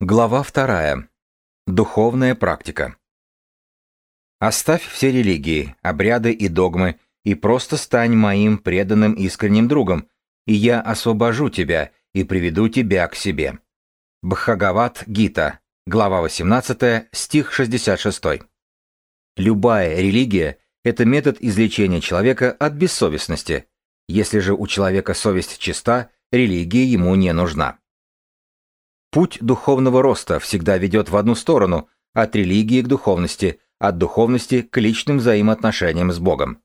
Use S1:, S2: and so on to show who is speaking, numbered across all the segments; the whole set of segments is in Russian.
S1: Глава вторая. Духовная практика. Оставь все религии, обряды и догмы, и просто стань моим преданным искренним другом, и я освобожу тебя и приведу тебя к себе. Бхагават Гита, глава 18, стих 66. Любая религия – это метод излечения человека от бессовестности. Если же у человека совесть чиста, религия ему не нужна. Путь духовного роста всегда ведет в одну сторону, от религии к духовности, от духовности к личным взаимоотношениям с Богом.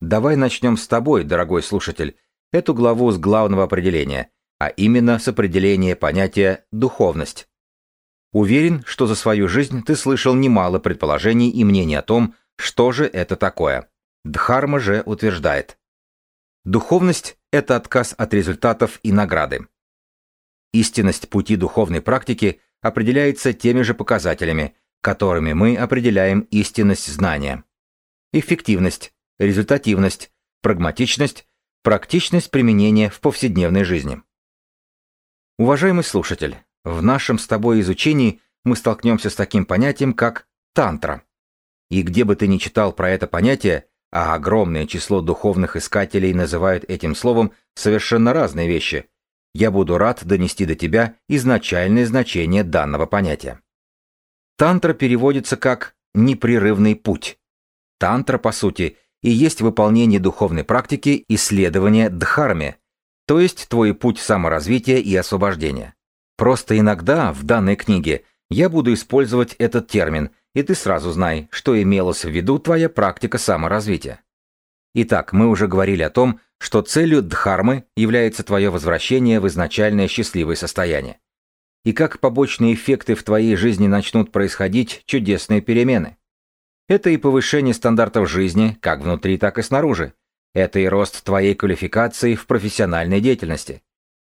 S1: Давай начнем с тобой, дорогой слушатель, эту главу с главного определения, а именно с определения понятия «духовность». Уверен, что за свою жизнь ты слышал немало предположений и мнений о том, что же это такое. Дхарма же утверждает. Духовность – это отказ от результатов и награды. Истинность пути духовной практики определяется теми же показателями, которыми мы определяем истинность знания. Эффективность, результативность, прагматичность, практичность применения в повседневной жизни. Уважаемый слушатель, в нашем с тобой изучении мы столкнемся с таким понятием, как тантра. И где бы ты ни читал про это понятие, а огромное число духовных искателей называют этим словом совершенно разные вещи – я буду рад донести до тебя изначальное значение данного понятия. Тантра переводится как «непрерывный путь». Тантра, по сути, и есть выполнение духовной практики исследования дхарме, то есть твой путь саморазвития и освобождения. Просто иногда в данной книге я буду использовать этот термин, и ты сразу знай, что имелось в виду твоя практика саморазвития. Итак, мы уже говорили о том, что целью дхармы является твое возвращение в изначальное счастливое состояние. И как побочные эффекты в твоей жизни начнут происходить чудесные перемены. Это и повышение стандартов жизни, как внутри, так и снаружи. Это и рост твоей квалификации в профессиональной деятельности.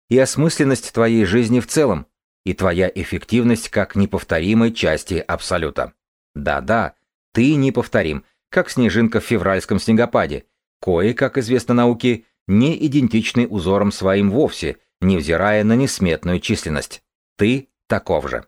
S1: И осмысленность твоей жизни в целом. И твоя эффективность как неповторимой части Абсолюта. Да-да, ты неповторим, как снежинка в февральском снегопаде, Кои, как известно науке, не идентичны узорам своим вовсе, невзирая на несметную численность. Ты таков же.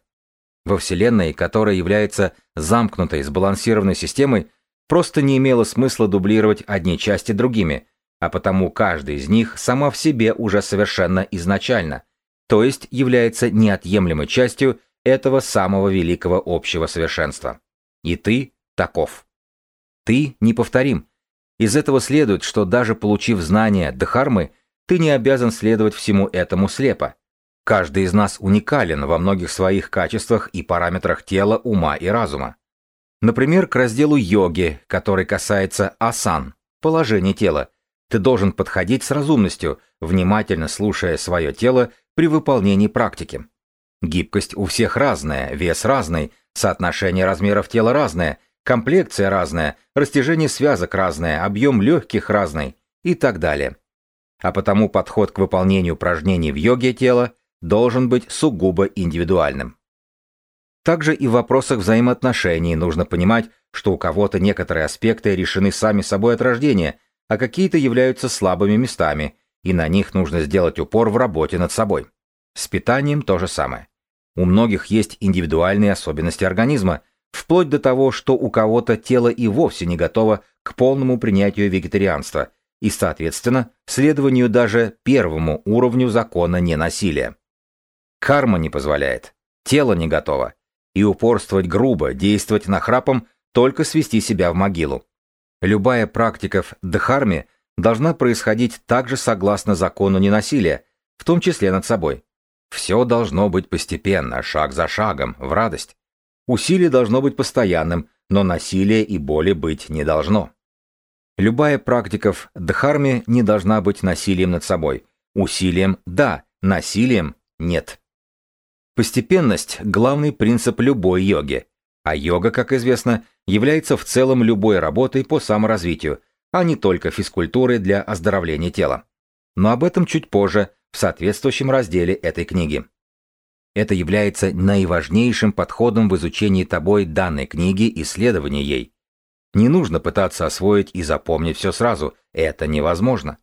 S1: Во Вселенной, которая является замкнутой, сбалансированной системой, просто не имело смысла дублировать одни части другими, а потому каждая из них сама в себе уже совершенно изначально, то есть является неотъемлемой частью этого самого великого общего совершенства. И ты таков. Ты неповторим, из этого следует, что даже получив знания Дхармы, ты не обязан следовать всему этому слепо. Каждый из нас уникален во многих своих качествах и параметрах тела, ума и разума. Например, к разделу йоги, который касается асан, положения тела, ты должен подходить с разумностью, внимательно слушая свое тело при выполнении практики. Гибкость у всех разная, вес разный, соотношение размеров тела разное – комплекция разная, растяжение связок разное, объем легких разный и так далее. А потому подход к выполнению упражнений в йоге тела должен быть сугубо индивидуальным. Также и в вопросах взаимоотношений нужно понимать, что у кого-то некоторые аспекты решены сами собой от рождения, а какие-то являются слабыми местами, и на них нужно сделать упор в работе над собой. С питанием то же самое. У многих есть индивидуальные особенности организма, вплоть до того, что у кого-то тело и вовсе не готово к полному принятию вегетарианства и, соответственно, следованию даже первому уровню закона ненасилия. Карма не позволяет, тело не готово, и упорствовать грубо, действовать нахрапом, только свести себя в могилу. Любая практика в дхарме должна происходить также согласно закону ненасилия, в том числе над собой. Все должно быть постепенно, шаг за шагом, в радость. Усилие должно быть постоянным, но насилия и боли быть не должно. Любая практика в дхарме не должна быть насилием над собой. Усилием – да, насилием – нет. Постепенность – главный принцип любой йоги, а йога, как известно, является в целом любой работой по саморазвитию, а не только физкультурой для оздоровления тела. Но об этом чуть позже, в соответствующем разделе этой книги. Это является наиважнейшим подходом в изучении тобой данной книги и следовании ей. Не нужно пытаться освоить и запомнить все сразу, это невозможно.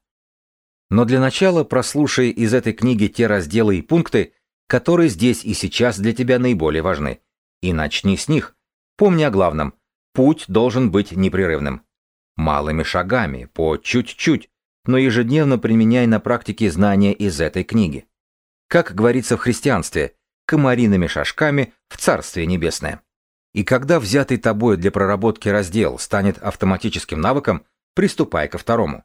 S1: Но для начала прослушай из этой книги те разделы и пункты, которые здесь и сейчас для тебя наиболее важны. И начни с них. Помни о главном. Путь должен быть непрерывным. Малыми шагами, по чуть-чуть, но ежедневно применяй на практике знания из этой книги. Как говорится в христианстве, комариными шажками в Царствие Небесное. И когда взятый тобой для проработки раздел станет автоматическим навыком, приступай ко второму.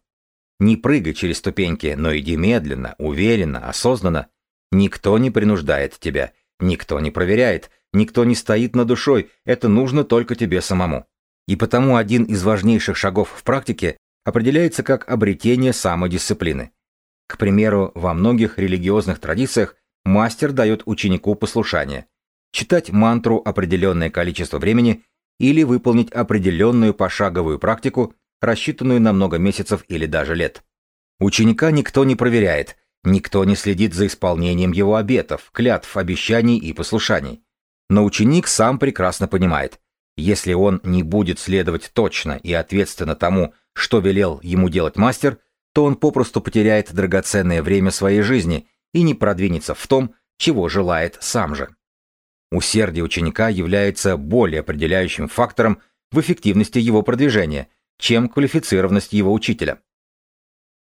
S1: Не прыгай через ступеньки, но иди медленно, уверенно, осознанно. Никто не принуждает тебя, никто не проверяет, никто не стоит над душой, это нужно только тебе самому. И потому один из важнейших шагов в практике определяется как обретение самодисциплины. К примеру, во многих религиозных традициях мастер дает ученику послушание, читать мантру определенное количество времени или выполнить определенную пошаговую практику, рассчитанную на много месяцев или даже лет. Ученика никто не проверяет, никто не следит за исполнением его обетов, клятв, обещаний и послушаний. Но ученик сам прекрасно понимает, если он не будет следовать точно и ответственно тому, что велел ему делать мастер, то он попросту потеряет драгоценное время своей жизни и не продвинется в том, чего желает сам же. Усердие ученика является более определяющим фактором в эффективности его продвижения, чем квалифицированность его учителя.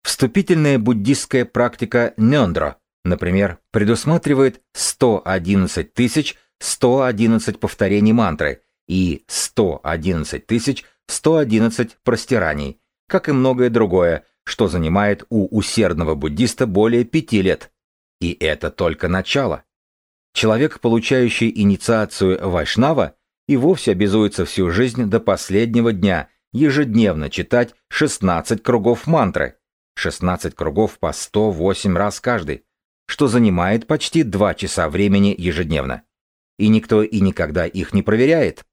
S1: Вступительная буддистская практика Нёндро, например, предусматривает 111 111 повторений мантры и 111 111 простираний, как и многое другое, что занимает у усердного буддиста более пяти лет. И это только начало. Человек, получающий инициацию Вайшнава, и вовсе обязуется всю жизнь до последнего дня ежедневно читать 16 кругов мантры, 16 кругов по 108 раз каждый, что занимает почти 2 часа времени ежедневно. И никто и никогда их не проверяет.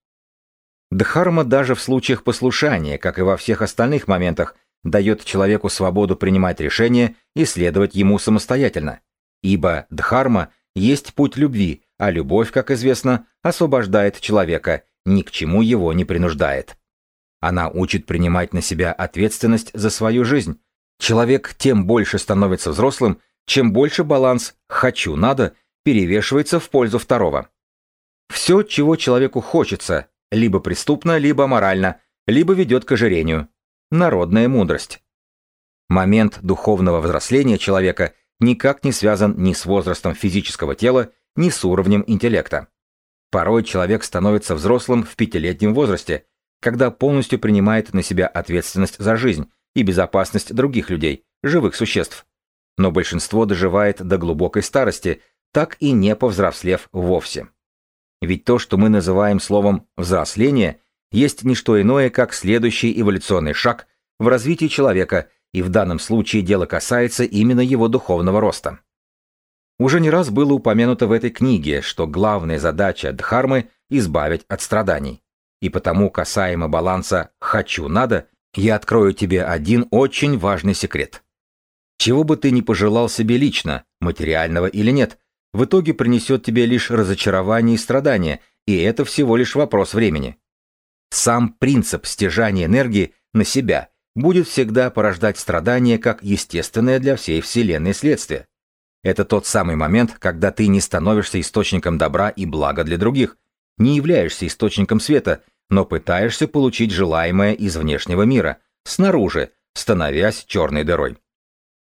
S1: Дхарма даже в случаях послушания, как и во всех остальных моментах, дает человеку свободу принимать решения и следовать ему самостоятельно. Ибо Дхарма есть путь любви, а любовь, как известно, освобождает человека, ни к чему его не принуждает. Она учит принимать на себя ответственность за свою жизнь. Человек тем больше становится взрослым, чем больше баланс «хочу-надо» перевешивается в пользу второго. Все, чего человеку хочется, либо преступно, либо морально, либо ведет к ожирению. Народная мудрость. Момент духовного взросления человека никак не связан ни с возрастом физического тела, ни с уровнем интеллекта. Порой человек становится взрослым в пятилетнем возрасте, когда полностью принимает на себя ответственность за жизнь и безопасность других людей, живых существ. Но большинство доживает до глубокой старости, так и не повзрослев вовсе. Ведь то, что мы называем словом «взросление», есть не что иное, как следующий эволюционный шаг в развитии человека, и в данном случае дело касается именно его духовного роста. Уже не раз было упомянуто в этой книге, что главная задача Дхармы – избавить от страданий. И потому касаемо баланса «хочу-надо», я открою тебе один очень важный секрет. Чего бы ты ни пожелал себе лично, материального или нет, в итоге принесет тебе лишь разочарование и страдания, и это всего лишь вопрос времени. Сам принцип стяжания энергии на себя будет всегда порождать страдания как естественное для всей Вселенной следствие. Это тот самый момент, когда ты не становишься источником добра и блага для других, не являешься источником света, но пытаешься получить желаемое из внешнего мира, снаружи, становясь черной дырой.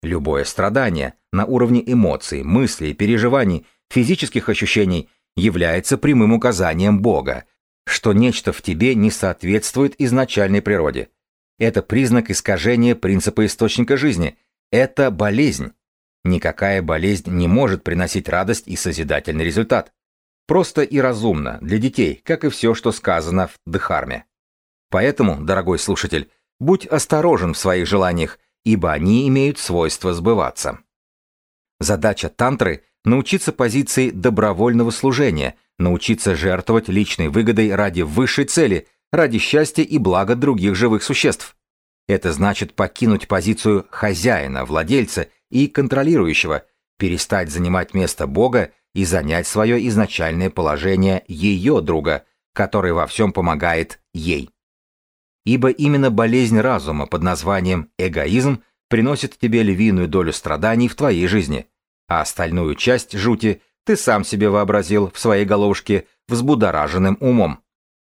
S1: Любое страдание на уровне эмоций, мыслей, переживаний, физических ощущений является прямым указанием Бога, что нечто в тебе не соответствует изначальной природе. Это признак искажения принципа источника жизни. Это болезнь. Никакая болезнь не может приносить радость и созидательный результат. Просто и разумно для детей, как и все, что сказано в Дхарме. Поэтому, дорогой слушатель, будь осторожен в своих желаниях, ибо они имеют свойство сбываться. Задача тантры – научиться позиции добровольного служения – научиться жертвовать личной выгодой ради высшей цели, ради счастья и блага других живых существ. Это значит покинуть позицию хозяина, владельца и контролирующего, перестать занимать место Бога и занять свое изначальное положение ее друга, который во всем помогает ей. Ибо именно болезнь разума под названием эгоизм приносит тебе львиную долю страданий в твоей жизни, а остальную часть жути ты сам себе вообразил в своей головушке взбудораженным умом.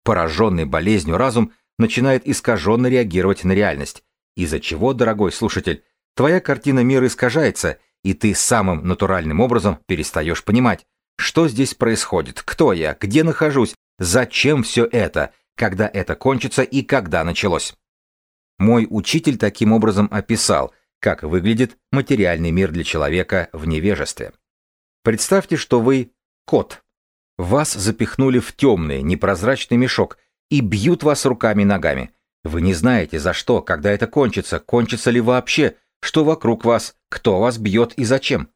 S1: Пораженный болезнью разум начинает искаженно реагировать на реальность, из-за чего, дорогой слушатель, твоя картина мира искажается, и ты самым натуральным образом перестаешь понимать, что здесь происходит, кто я, где нахожусь, зачем все это, когда это кончится и когда началось. Мой учитель таким образом описал, как выглядит материальный мир для человека в невежестве. Представьте, что вы кот. Вас запихнули в темный, непрозрачный мешок и бьют вас руками и ногами. Вы не знаете, за что, когда это кончится, кончится ли вообще, что вокруг вас, кто вас бьет и зачем.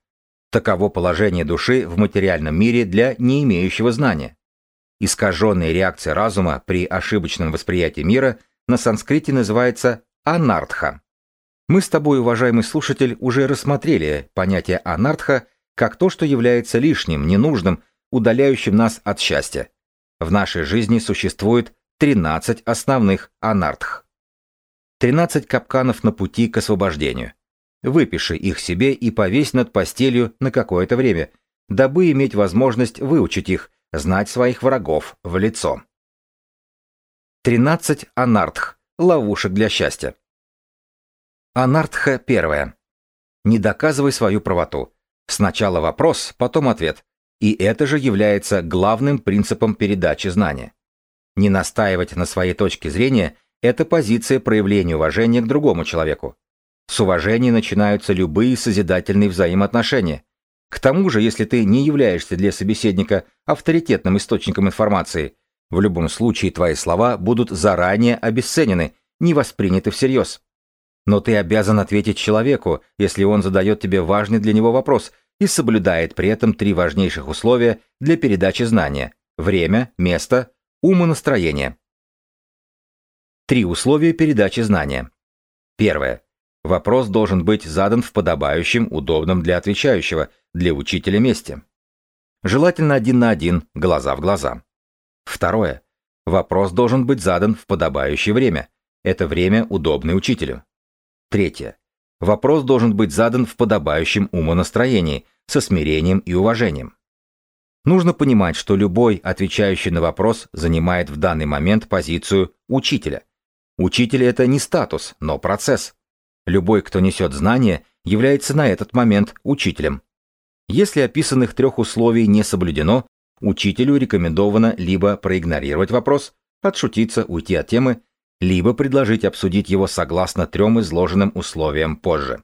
S1: Таково положение души в материальном мире для не имеющего знания. Искаженная реакция разума при ошибочном восприятии мира на санскрите называется анартха. Мы с тобой, уважаемый слушатель, уже рассмотрели понятие анартха как то, что является лишним, ненужным, удаляющим нас от счастья. В нашей жизни существует 13 основных анартх. 13 капканов на пути к освобождению. Выпиши их себе и повесь над постелью на какое-то время, дабы иметь возможность выучить их, знать своих врагов в лицо. 13 анартх, ловушек для счастья. Анартха первая. Не доказывай свою правоту. Сначала вопрос, потом ответ. И это же является главным принципом передачи знания. Не настаивать на своей точке зрения – это позиция проявления уважения к другому человеку. С уважения начинаются любые созидательные взаимоотношения. К тому же, если ты не являешься для собеседника авторитетным источником информации, в любом случае твои слова будут заранее обесценены, не восприняты всерьез. Но ты обязан ответить человеку, если он задает тебе важный для него вопрос и соблюдает при этом три важнейших условия для передачи знания – время, место, умонастроение. Три условия передачи знания. Первое. Вопрос должен быть задан в подобающем, удобном для отвечающего, для учителя месте. Желательно один на один, глаза в глаза. Второе. Вопрос должен быть задан в подобающее время. Это время, удобное учителю. Третье. Вопрос должен быть задан в подобающем умонастроении, со смирением и уважением. Нужно понимать, что любой, отвечающий на вопрос, занимает в данный момент позицию учителя. Учитель – это не статус, но процесс. Любой, кто несет знания, является на этот момент учителем. Если описанных трех условий не соблюдено, учителю рекомендовано либо проигнорировать вопрос, отшутиться, уйти от темы, либо предложить обсудить его согласно трем изложенным условиям позже.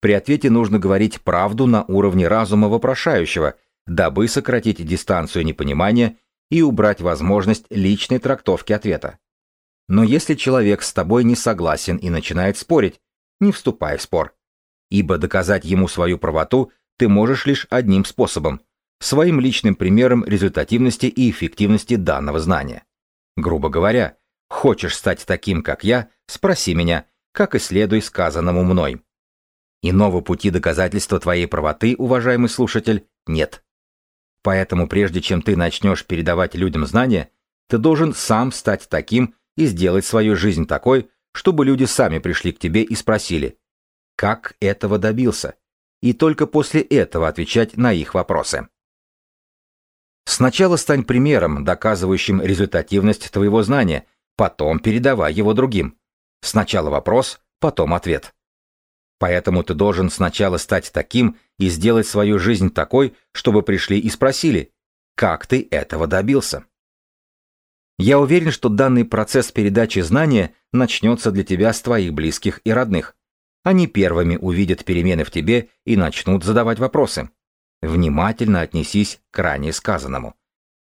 S1: При ответе нужно говорить правду на уровне разума вопрошающего, дабы сократить дистанцию непонимания и убрать возможность личной трактовки ответа. Но если человек с тобой не согласен и начинает спорить, не вступай в спор. Ибо доказать ему свою правоту ты можешь лишь одним способом – своим личным примером результативности и эффективности данного знания. Грубо говоря, Хочешь стать таким, как я, спроси меня, как и следуй сказанному мной. Иного пути доказательства твоей правоты, уважаемый слушатель, нет. Поэтому прежде чем ты начнешь передавать людям знания, ты должен сам стать таким и сделать свою жизнь такой, чтобы люди сами пришли к тебе и спросили, как этого добился, и только после этого отвечать на их вопросы. Сначала стань примером, доказывающим результативность твоего знания, потом передавай его другим. Сначала вопрос, потом ответ. Поэтому ты должен сначала стать таким и сделать свою жизнь такой, чтобы пришли и спросили, как ты этого добился. Я уверен, что данный процесс передачи знания начнется для тебя с твоих близких и родных. Они первыми увидят перемены в тебе и начнут задавать вопросы. Внимательно отнесись к ранее сказанному.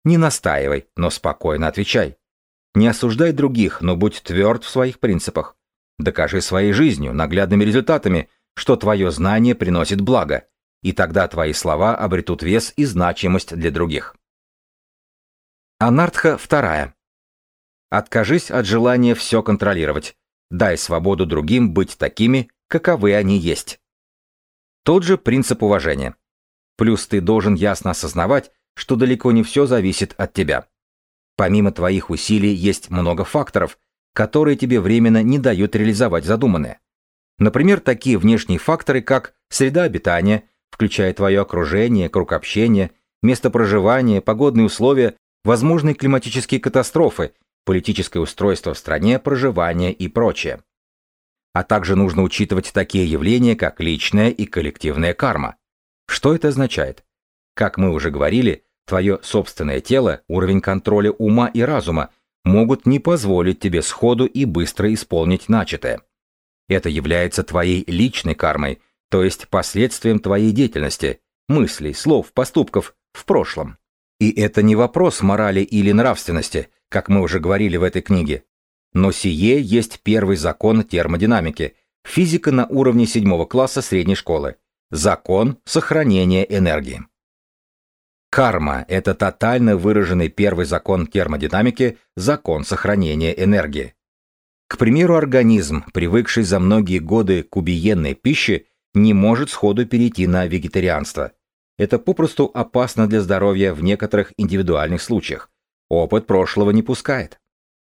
S1: Не настаивай, но спокойно отвечай. Не осуждай других, но будь тверд в своих принципах. Докажи своей жизнью, наглядными результатами, что твое знание приносит благо, и тогда твои слова обретут вес и значимость для других. Анартха вторая. Откажись от желания все контролировать. Дай свободу другим быть такими, каковы они есть. Тот же принцип уважения. Плюс ты должен ясно осознавать, что далеко не все зависит от тебя. Помимо твоих усилий есть много факторов, которые тебе временно не дают реализовать задуманное. Например, такие внешние факторы, как среда обитания, включая твое окружение, круг общения, место проживания, погодные условия, возможные климатические катастрофы, политическое устройство в стране, проживание и прочее. А также нужно учитывать такие явления, как личная и коллективная карма. Что это означает? Как мы уже говорили, твое собственное тело, уровень контроля ума и разума могут не позволить тебе сходу и быстро исполнить начатое. Это является твоей личной кармой, то есть последствием твоей деятельности, мыслей, слов, поступков в прошлом. И это не вопрос морали или нравственности, как мы уже говорили в этой книге. Но сие есть первый закон термодинамики, физика на уровне седьмого класса средней школы. Закон сохранения энергии. Карма – это тотально выраженный первый закон термодинамики, закон сохранения энергии. К примеру, организм, привыкший за многие годы к убиенной пище, не может сходу перейти на вегетарианство. Это попросту опасно для здоровья в некоторых индивидуальных случаях. Опыт прошлого не пускает.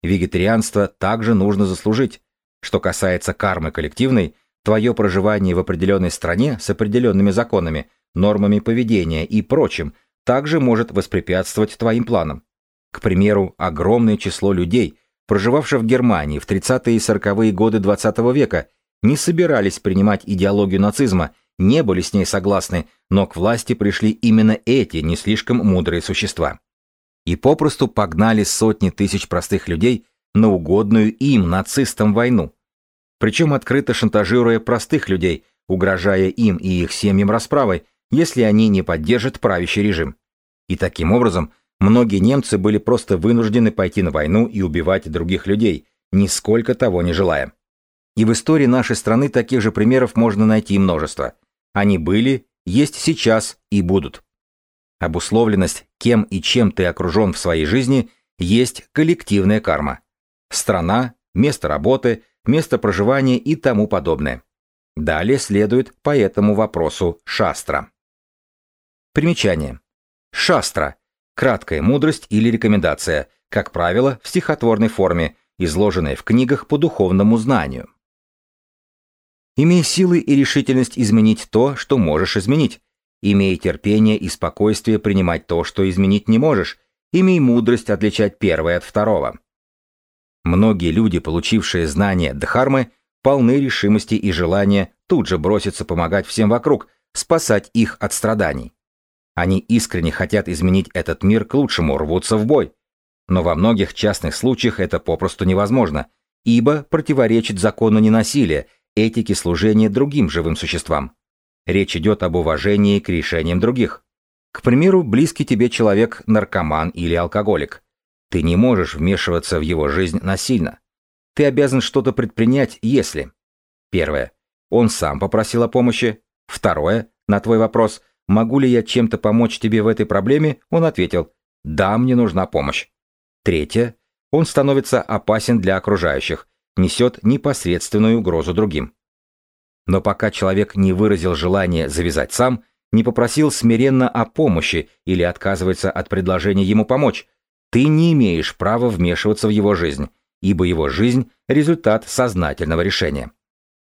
S1: Вегетарианство также нужно заслужить. Что касается кармы коллективной, твое проживание в определенной стране с определенными законами, нормами поведения и прочим также может воспрепятствовать твоим планам. К примеру, огромное число людей, проживавших в Германии в 30-е и 40-е годы XX -го века, не собирались принимать идеологию нацизма, не были с ней согласны, но к власти пришли именно эти не слишком мудрые существа. И попросту погнали сотни тысяч простых людей на угодную им, нацистам, войну. Причем открыто шантажируя простых людей, угрожая им и их семьям расправой, если они не поддержат правящий режим. И таким образом многие немцы были просто вынуждены пойти на войну и убивать других людей, нисколько того не желая. И в истории нашей страны таких же примеров можно найти множество. Они были, есть сейчас и будут. Обусловленность, кем и чем ты окружен в своей жизни, есть коллективная карма. Страна, место работы, место проживания и тому подобное. Далее следует по этому вопросу шастра. Примечание. Шастра – краткая мудрость или рекомендация, как правило, в стихотворной форме, изложенная в книгах по духовному знанию. Имей силы и решительность изменить то, что можешь изменить. Имей терпение и спокойствие принимать то, что изменить не можешь. Имей мудрость отличать первое от второго. Многие люди, получившие знания Дхармы, полны решимости и желания тут же броситься помогать всем вокруг, спасать их от страданий. Они искренне хотят изменить этот мир к лучшему, рвутся в бой. Но во многих частных случаях это попросту невозможно, ибо противоречит закону ненасилия этики служения другим живым существам. Речь идет об уважении к решениям других. К примеру, близкий тебе человек – наркоман или алкоголик. Ты не можешь вмешиваться в его жизнь насильно. Ты обязан что-то предпринять, если... Первое. Он сам попросил о помощи. Второе. На твой вопрос, могу ли я чем-то помочь тебе в этой проблеме, он ответил, да, мне нужна помощь. Третье. Он становится опасен для окружающих, несет непосредственную угрозу другим. Но пока человек не выразил желание завязать сам, не попросил смиренно о помощи или отказывается от предложения ему помочь, ты не имеешь права вмешиваться в его жизнь, ибо его жизнь – результат сознательного решения.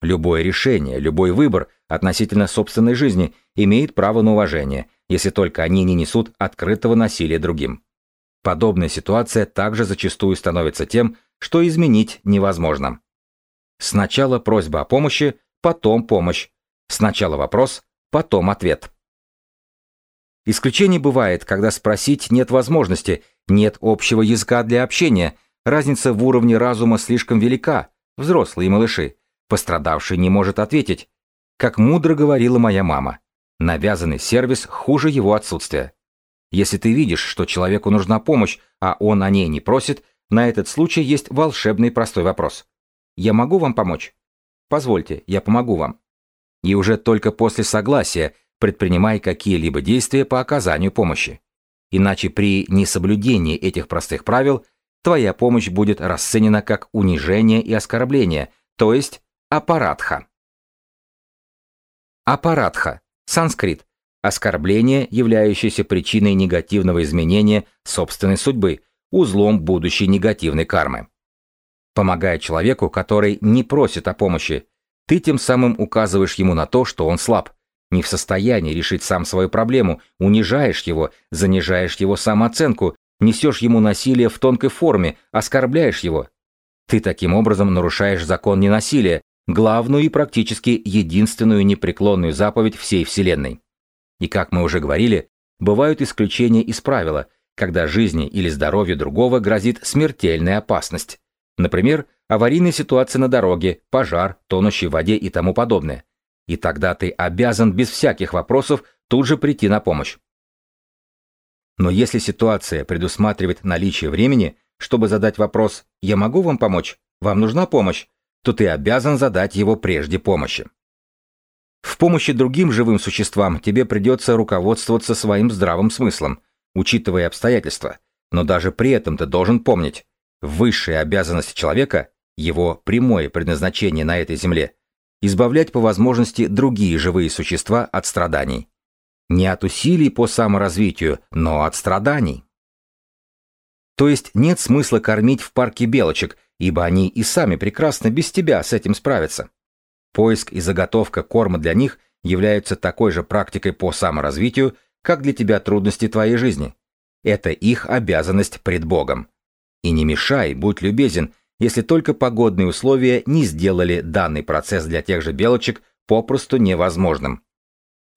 S1: Любое решение, любой выбор относительно собственной жизни имеет право на уважение, если только они не несут открытого насилия другим. Подобная ситуация также зачастую становится тем, что изменить невозможно. Сначала просьба о помощи, потом помощь. Сначала вопрос, потом ответ. Исключение бывает, когда спросить нет возможности, нет общего языка для общения, разница в уровне разума слишком велика, взрослые малыши, пострадавший не может ответить. Как мудро говорила моя мама, навязанный сервис хуже его отсутствия. Если ты видишь, что человеку нужна помощь, а он о ней не просит, на этот случай есть волшебный простой вопрос. «Я могу вам помочь?» «Позвольте, я помогу вам». И уже только после согласия предпринимай какие-либо действия по оказанию помощи. Иначе при несоблюдении этих простых правил твоя помощь будет расценена как унижение и оскорбление, то есть аппаратха. Аппаратха, санскрит, оскорбление, являющееся причиной негативного изменения собственной судьбы – узлом будущей негативной кармы. Помогая человеку, который не просит о помощи, ты тем самым указываешь ему на то, что он слаб, не в состоянии решить сам свою проблему, унижаешь его, занижаешь его самооценку, несешь ему насилие в тонкой форме, оскорбляешь его. Ты таким образом нарушаешь закон ненасилия, главную и практически единственную непреклонную заповедь всей Вселенной. И как мы уже говорили, бывают исключения из правила, когда жизни или здоровью другого грозит смертельная опасность. Например, аварийная ситуация на дороге, пожар, тонущей в воде и тому подобное. И тогда ты обязан без всяких вопросов тут же прийти на помощь. Но если ситуация предусматривает наличие времени, чтобы задать вопрос «Я могу вам помочь? Вам нужна помощь?», то ты обязан задать его прежде помощи. В помощи другим живым существам тебе придется руководствоваться своим здравым смыслом, учитывая обстоятельства, но даже при этом ты должен помнить, высшая обязанность человека, его прямое предназначение на этой земле, избавлять по возможности другие живые существа от страданий. Не от усилий по саморазвитию, но от страданий. То есть нет смысла кормить в парке белочек, ибо они и сами прекрасно без тебя с этим справятся. Поиск и заготовка корма для них являются такой же практикой по саморазвитию, как для тебя трудности твоей жизни. Это их обязанность пред Богом. И не мешай, будь любезен, если только погодные условия не сделали данный процесс для тех же белочек попросту невозможным.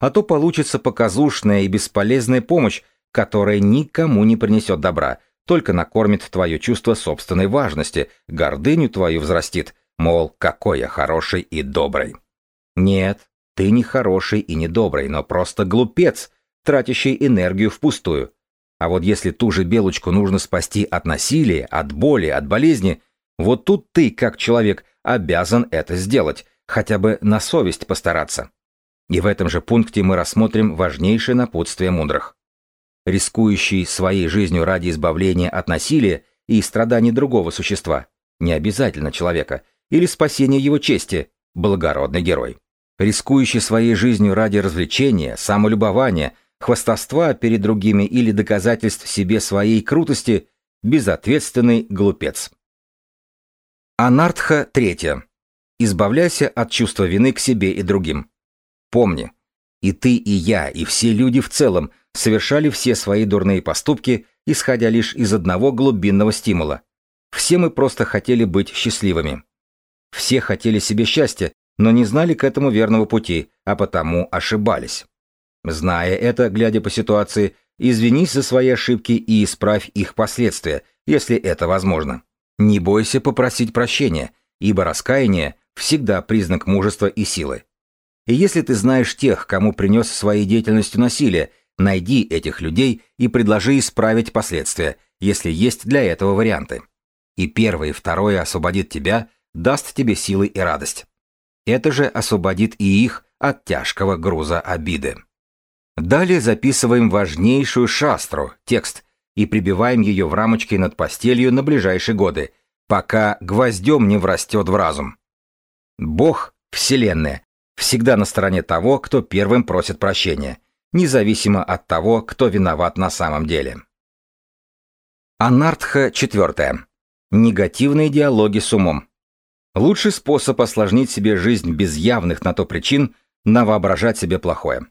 S1: А то получится показушная и бесполезная помощь, которая никому не принесет добра, только накормит твое чувство собственной важности, гордыню твою взрастит, мол, какой я хороший и добрый. Нет, ты не хороший и не добрый, но просто глупец, тратящий энергию впустую. А вот если ту же белочку нужно спасти от насилия, от боли, от болезни, вот тут ты, как человек, обязан это сделать, хотя бы на совесть постараться. И в этом же пункте мы рассмотрим важнейшее напутствие мудрых рискующий своей жизнью ради избавления от насилия и страданий другого существа, не обязательно человека, или спасения его чести, благородный герой. Рискующий своей жизнью ради развлечения, самолюбования, хвастовства перед другими или доказательств себе своей крутости, безответственный глупец. Анартха третья. Избавляйся от чувства вины к себе и другим. Помни, и ты, и я, и все люди в целом – совершали все свои дурные поступки, исходя лишь из одного глубинного стимула. Все мы просто хотели быть счастливыми. Все хотели себе счастья, но не знали к этому верного пути, а потому ошибались. Зная это, глядя по ситуации, извинись за свои ошибки и исправь их последствия, если это возможно. Не бойся попросить прощения, ибо раскаяние всегда признак мужества и силы. И если ты знаешь тех, кому принес своей деятельностью насилие, Найди этих людей и предложи исправить последствия, если есть для этого варианты. И первое и второе освободит тебя, даст тебе силы и радость. Это же освободит и их от тяжкого груза обиды. Далее записываем важнейшую шастру, текст, и прибиваем ее в рамочке над постелью на ближайшие годы, пока гвоздем не врастет в разум. Бог, Вселенная, всегда на стороне того, кто первым просит прощения, независимо от того, кто виноват на самом деле. Анартха четвертая. Негативные диалоги с умом. Лучший способ осложнить себе жизнь без явных на то причин – навоображать себе плохое.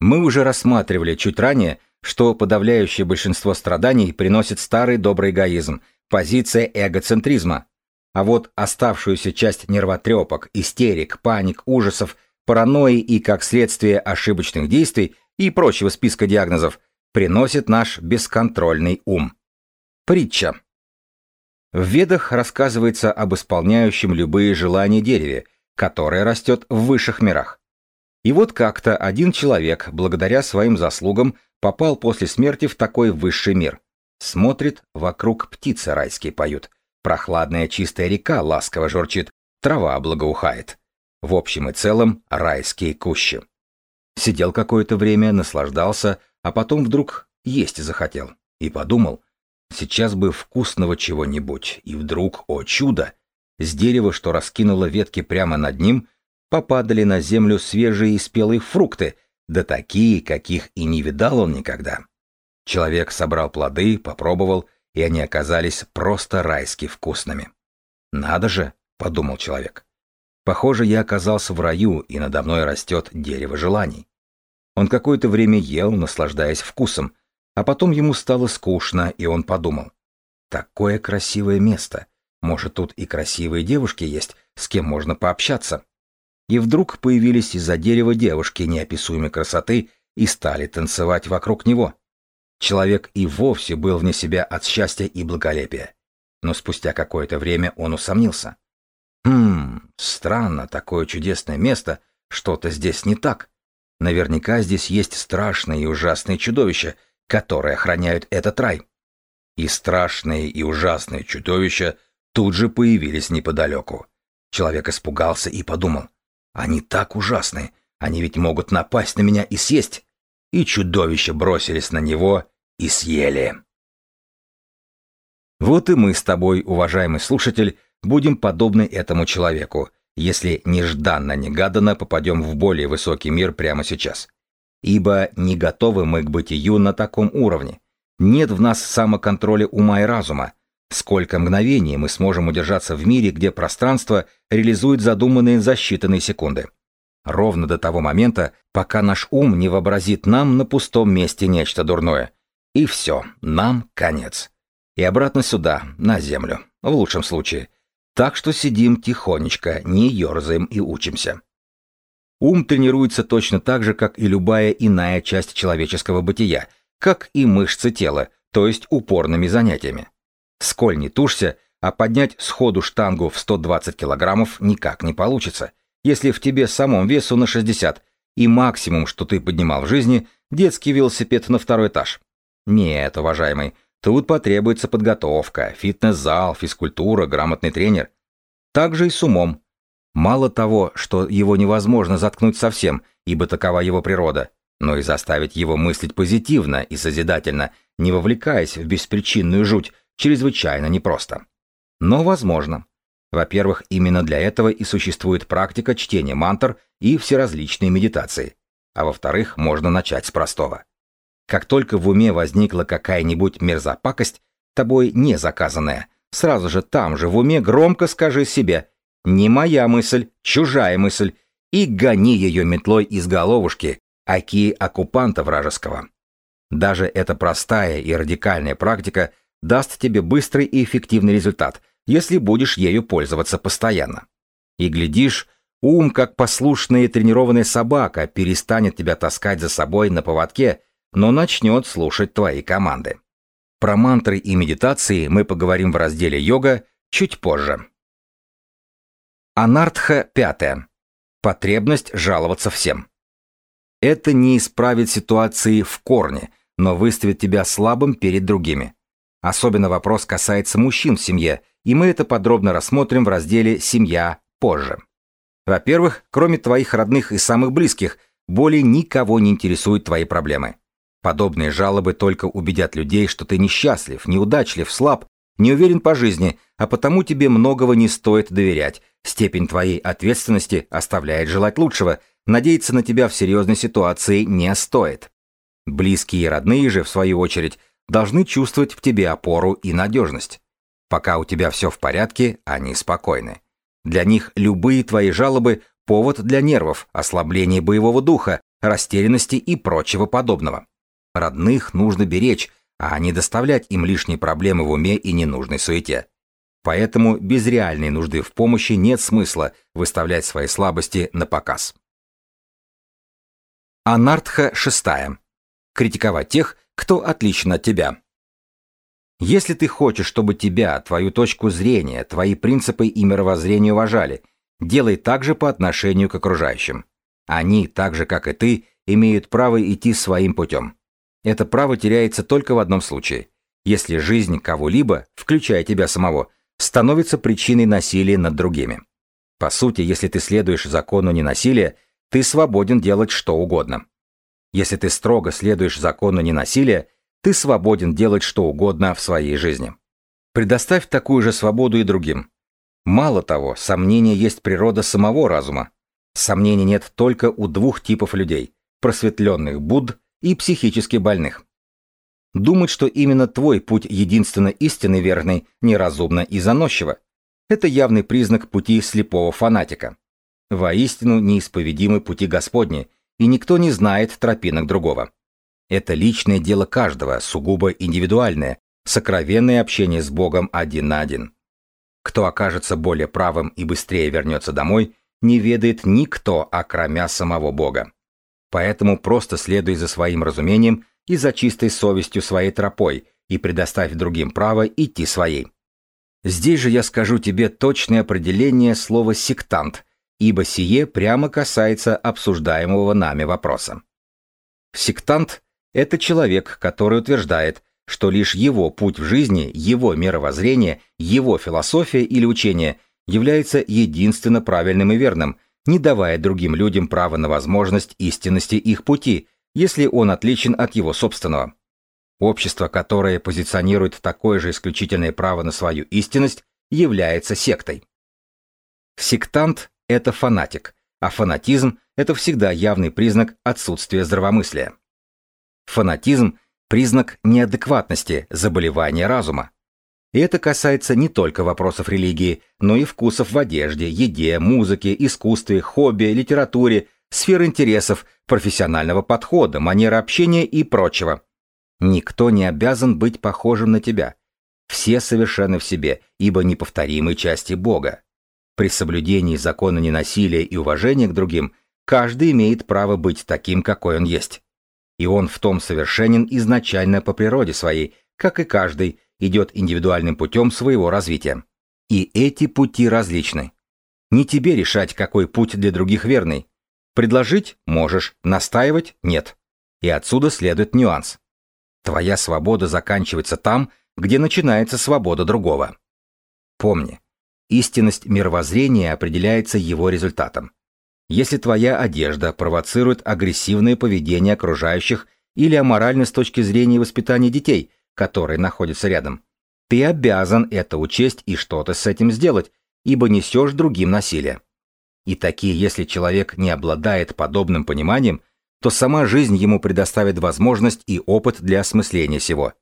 S1: Мы уже рассматривали чуть ранее, что подавляющее большинство страданий приносит старый добрый эгоизм, позиция эгоцентризма. А вот оставшуюся часть нервотрепок, истерик, паник, ужасов, паранойи и, как следствие ошибочных действий, и прочего списка диагнозов приносит наш бесконтрольный ум. Притча. В Ведах рассказывается об исполняющем любые желания дереве, которое растет в высших мирах. И вот как-то один человек, благодаря своим заслугам, попал после смерти в такой высший мир. Смотрит, вокруг птицы райские поют, прохладная чистая река ласково журчит, трава благоухает. В общем и целом райские кущи. Сидел какое-то время, наслаждался, а потом вдруг есть захотел. И подумал, сейчас бы вкусного чего-нибудь. И вдруг, о чудо! С дерева, что раскинуло ветки прямо над ним, попадали на землю свежие и спелые фрукты, да такие, каких и не видал он никогда. Человек собрал плоды, попробовал, и они оказались просто райски вкусными. «Надо же!» — подумал человек. Похоже, я оказался в раю, и надо мной растет дерево желаний. Он какое-то время ел, наслаждаясь вкусом, а потом ему стало скучно, и он подумал. Такое красивое место. Может, тут и красивые девушки есть, с кем можно пообщаться. И вдруг появились из-за дерева девушки неописуемой красоты и стали танцевать вокруг него. Человек и вовсе был вне себя от счастья и благолепия. Но спустя какое-то время он усомнился. Хм, странно, такое чудесное место, что-то здесь не так. Наверняка здесь есть страшные и ужасные чудовища, которые охраняют этот рай. И страшные и ужасные чудовища тут же появились неподалеку. Человек испугался и подумал, они так ужасны, они ведь могут напасть на меня и съесть. И чудовища бросились на него и съели. Вот и мы с тобой, уважаемый слушатель, будем подобны этому человеку, если нежданно-негаданно попадем в более высокий мир прямо сейчас. Ибо не готовы мы к бытию на таком уровне. Нет в нас самоконтроля ума и разума. Сколько мгновений мы сможем удержаться в мире, где пространство реализует задуманные за считанные секунды. Ровно до того момента, пока наш ум не вообразит нам на пустом месте нечто дурное. И все, нам конец. И обратно сюда, на землю, в лучшем случае. Так что сидим тихонечко, не ерзаем и учимся. Ум тренируется точно так же, как и любая иная часть человеческого бытия, как и мышцы тела, то есть упорными занятиями. Сколь не тушься, а поднять сходу штангу в 120 килограммов никак не получится, если в тебе самом весу на 60, и максимум, что ты поднимал в жизни, детский велосипед на второй этаж. Нет, уважаемый, тут потребуется подготовка, фитнес-зал, физкультура, грамотный тренер. Так же и с умом. Мало того, что его невозможно заткнуть совсем, ибо такова его природа, но и заставить его мыслить позитивно и созидательно, не вовлекаясь в беспричинную жуть, чрезвычайно непросто. Но возможно. Во-первых, именно для этого и существует практика чтения мантр и всеразличные медитации. А во-вторых, можно начать с простого. Как только в уме возникла какая-нибудь мерзопакость, тобой не заказанная, сразу же там же в уме громко скажи себе «не моя мысль, чужая мысль» и гони ее метлой из головушки, аки оккупанта вражеского. Даже эта простая и радикальная практика – даст тебе быстрый и эффективный результат, если будешь ею пользоваться постоянно. И глядишь, ум, как послушная и тренированная собака, перестанет тебя таскать за собой на поводке, но начнет слушать твои команды. Про мантры и медитации мы поговорим в разделе «Йога» чуть позже. Анартха пятая. Потребность жаловаться всем. Это не исправит ситуации в корне, но выставит тебя слабым перед другими. Особенно вопрос касается мужчин в семье, и мы это подробно рассмотрим в разделе «Семья» позже. Во-первых, кроме твоих родных и самых близких, более никого не интересуют твои проблемы. Подобные жалобы только убедят людей, что ты несчастлив, неудачлив, слаб, не уверен по жизни, а потому тебе многого не стоит доверять. Степень твоей ответственности оставляет желать лучшего, надеяться на тебя в серьезной ситуации не стоит. Близкие и родные же, в свою очередь, должны чувствовать в тебе опору и надежность. Пока у тебя все в порядке, они спокойны. Для них любые твои жалобы – повод для нервов, ослабления боевого духа, растерянности и прочего подобного. Родных нужно беречь, а не доставлять им лишние проблемы в уме и ненужной суете. Поэтому без реальной нужды в помощи нет смысла выставлять свои слабости на показ. Анартха шестая. Критиковать тех, кто отличен от тебя. Если ты хочешь, чтобы тебя, твою точку зрения, твои принципы и мировоззрение уважали, делай так же по отношению к окружающим. Они, так же как и ты, имеют право идти своим путем. Это право теряется только в одном случае. Если жизнь кого-либо, включая тебя самого, становится причиной насилия над другими. По сути, если ты следуешь закону ненасилия, ты свободен делать что угодно. Если ты строго следуешь закону ненасилия, ты свободен делать что угодно в своей жизни. Предоставь такую же свободу и другим. Мало того, сомнение есть природа самого разума. Сомнений нет только у двух типов людей – просветленных Будд и психически больных. Думать, что именно твой путь единственно истинный верный, неразумно и заносчиво. Это явный признак пути слепого фанатика. Воистину неисповедимы пути Господни, и никто не знает тропинок другого. Это личное дело каждого, сугубо индивидуальное, сокровенное общение с Богом один на один. Кто окажется более правым и быстрее вернется домой, не ведает никто, окромя самого Бога. Поэтому просто следуй за своим разумением и за чистой совестью своей тропой и предоставь другим право идти своей. Здесь же я скажу тебе точное определение слова «сектант», ибо сие прямо касается обсуждаемого нами вопроса. Сектант – это человек, который утверждает, что лишь его путь в жизни, его мировоззрение, его философия или учение является единственно правильным и верным, не давая другим людям права на возможность истинности их пути, если он отличен от его собственного. Общество, которое позиционирует такое же исключительное право на свою истинность, является сектой. Сектант – это фанатик, а фанатизм – это всегда явный признак отсутствия здравомыслия. Фанатизм признак неадекватности, заболевания разума. И это касается не только вопросов религии, но и вкусов в одежде, еде, музыке, искусстве, хобби, литературе, сфер интересов, профессионального подхода, манеры общения и прочего. Никто не обязан быть похожим на тебя. Все совершенны в себе, ибо неповторимы части Бога. При соблюдении закона ненасилия и уважения к другим, каждый имеет право быть таким, какой он есть. И он в том совершенен изначально по природе своей, как и каждый, идет индивидуальным путем своего развития. И эти пути различны. Не тебе решать, какой путь для других верный. Предложить можешь, настаивать нет. И отсюда следует нюанс. Твоя свобода заканчивается там, где начинается свобода другого. Помни, истинность мировоззрения определяется его результатом. Если твоя одежда провоцирует агрессивное поведение окружающих или аморально с точки зрения воспитания детей, которые находятся рядом, ты обязан это учесть и что-то с этим сделать, ибо несешь другим насилие. И такие, если человек не обладает подобным пониманием, то сама жизнь ему предоставит возможность и опыт для осмысления всего.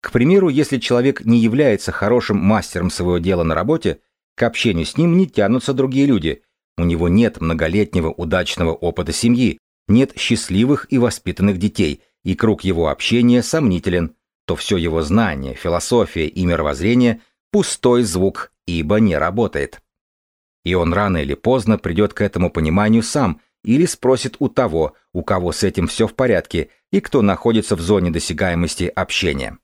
S1: К примеру, если человек не является хорошим мастером своего дела на работе, к общению с ним не тянутся другие люди – у него нет многолетнего удачного опыта семьи, нет счастливых и воспитанных детей, и круг его общения сомнителен, то все его знание, философия и мировоззрение – пустой звук, ибо не работает. И он рано или поздно придет к этому пониманию сам или спросит у того, у кого с этим все в порядке и кто находится в зоне досягаемости общения.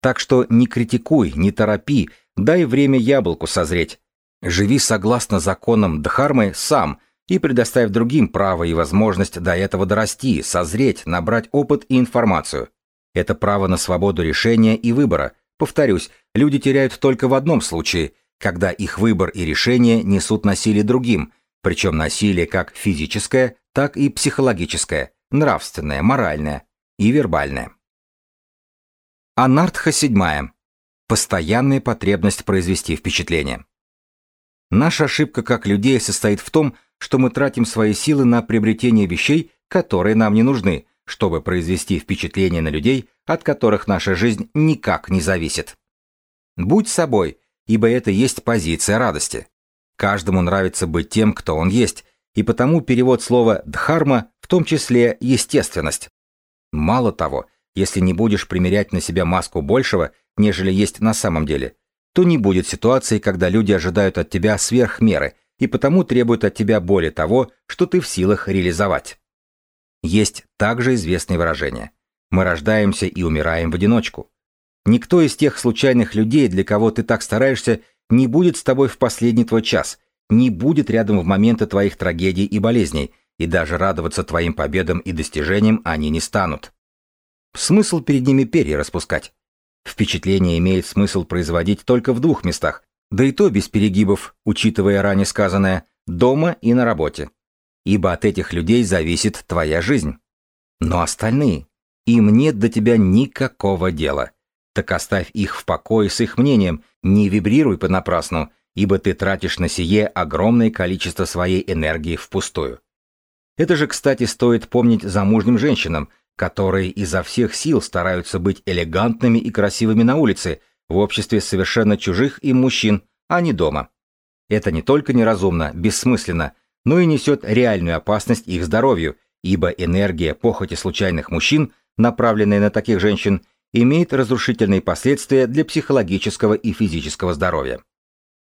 S1: Так что не критикуй, не торопи, дай время яблоку созреть, Живи согласно законам Дхармы сам и предоставь другим право и возможность до этого дорасти, созреть, набрать опыт и информацию. Это право на свободу решения и выбора. Повторюсь, люди теряют только в одном случае, когда их выбор и решение несут насилие другим, причем насилие как физическое, так и психологическое, нравственное, моральное и вербальное. Анартха седьмая. Постоянная потребность произвести впечатление. Наша ошибка как людей состоит в том, что мы тратим свои силы на приобретение вещей, которые нам не нужны, чтобы произвести впечатление на людей, от которых наша жизнь никак не зависит. Будь собой, ибо это есть позиция радости. Каждому нравится быть тем, кто он есть, и потому перевод слова «дхарма» в том числе «естественность». Мало того, если не будешь примерять на себя маску большего, нежели есть на самом деле – то не будет ситуации, когда люди ожидают от тебя сверх меры и потому требуют от тебя более того, что ты в силах реализовать. Есть также известное выражение «Мы рождаемся и умираем в одиночку». Никто из тех случайных людей, для кого ты так стараешься, не будет с тобой в последний твой час, не будет рядом в моменты твоих трагедий и болезней, и даже радоваться твоим победам и достижениям они не станут. Смысл перед ними перья распускать. Впечатление имеет смысл производить только в двух местах, да и то без перегибов, учитывая ранее сказанное, дома и на работе. Ибо от этих людей зависит твоя жизнь. Но остальные, им нет до тебя никакого дела. Так оставь их в покое с их мнением, не вибрируй понапрасну, ибо ты тратишь на сие огромное количество своей энергии впустую. Это же, кстати, стоит помнить замужним женщинам, которые изо всех сил стараются быть элегантными и красивыми на улице, в обществе совершенно чужих им мужчин, а не дома. Это не только неразумно, бессмысленно, но и несет реальную опасность их здоровью, ибо энергия похоти случайных мужчин, направленная на таких женщин, имеет разрушительные последствия для психологического и физического здоровья.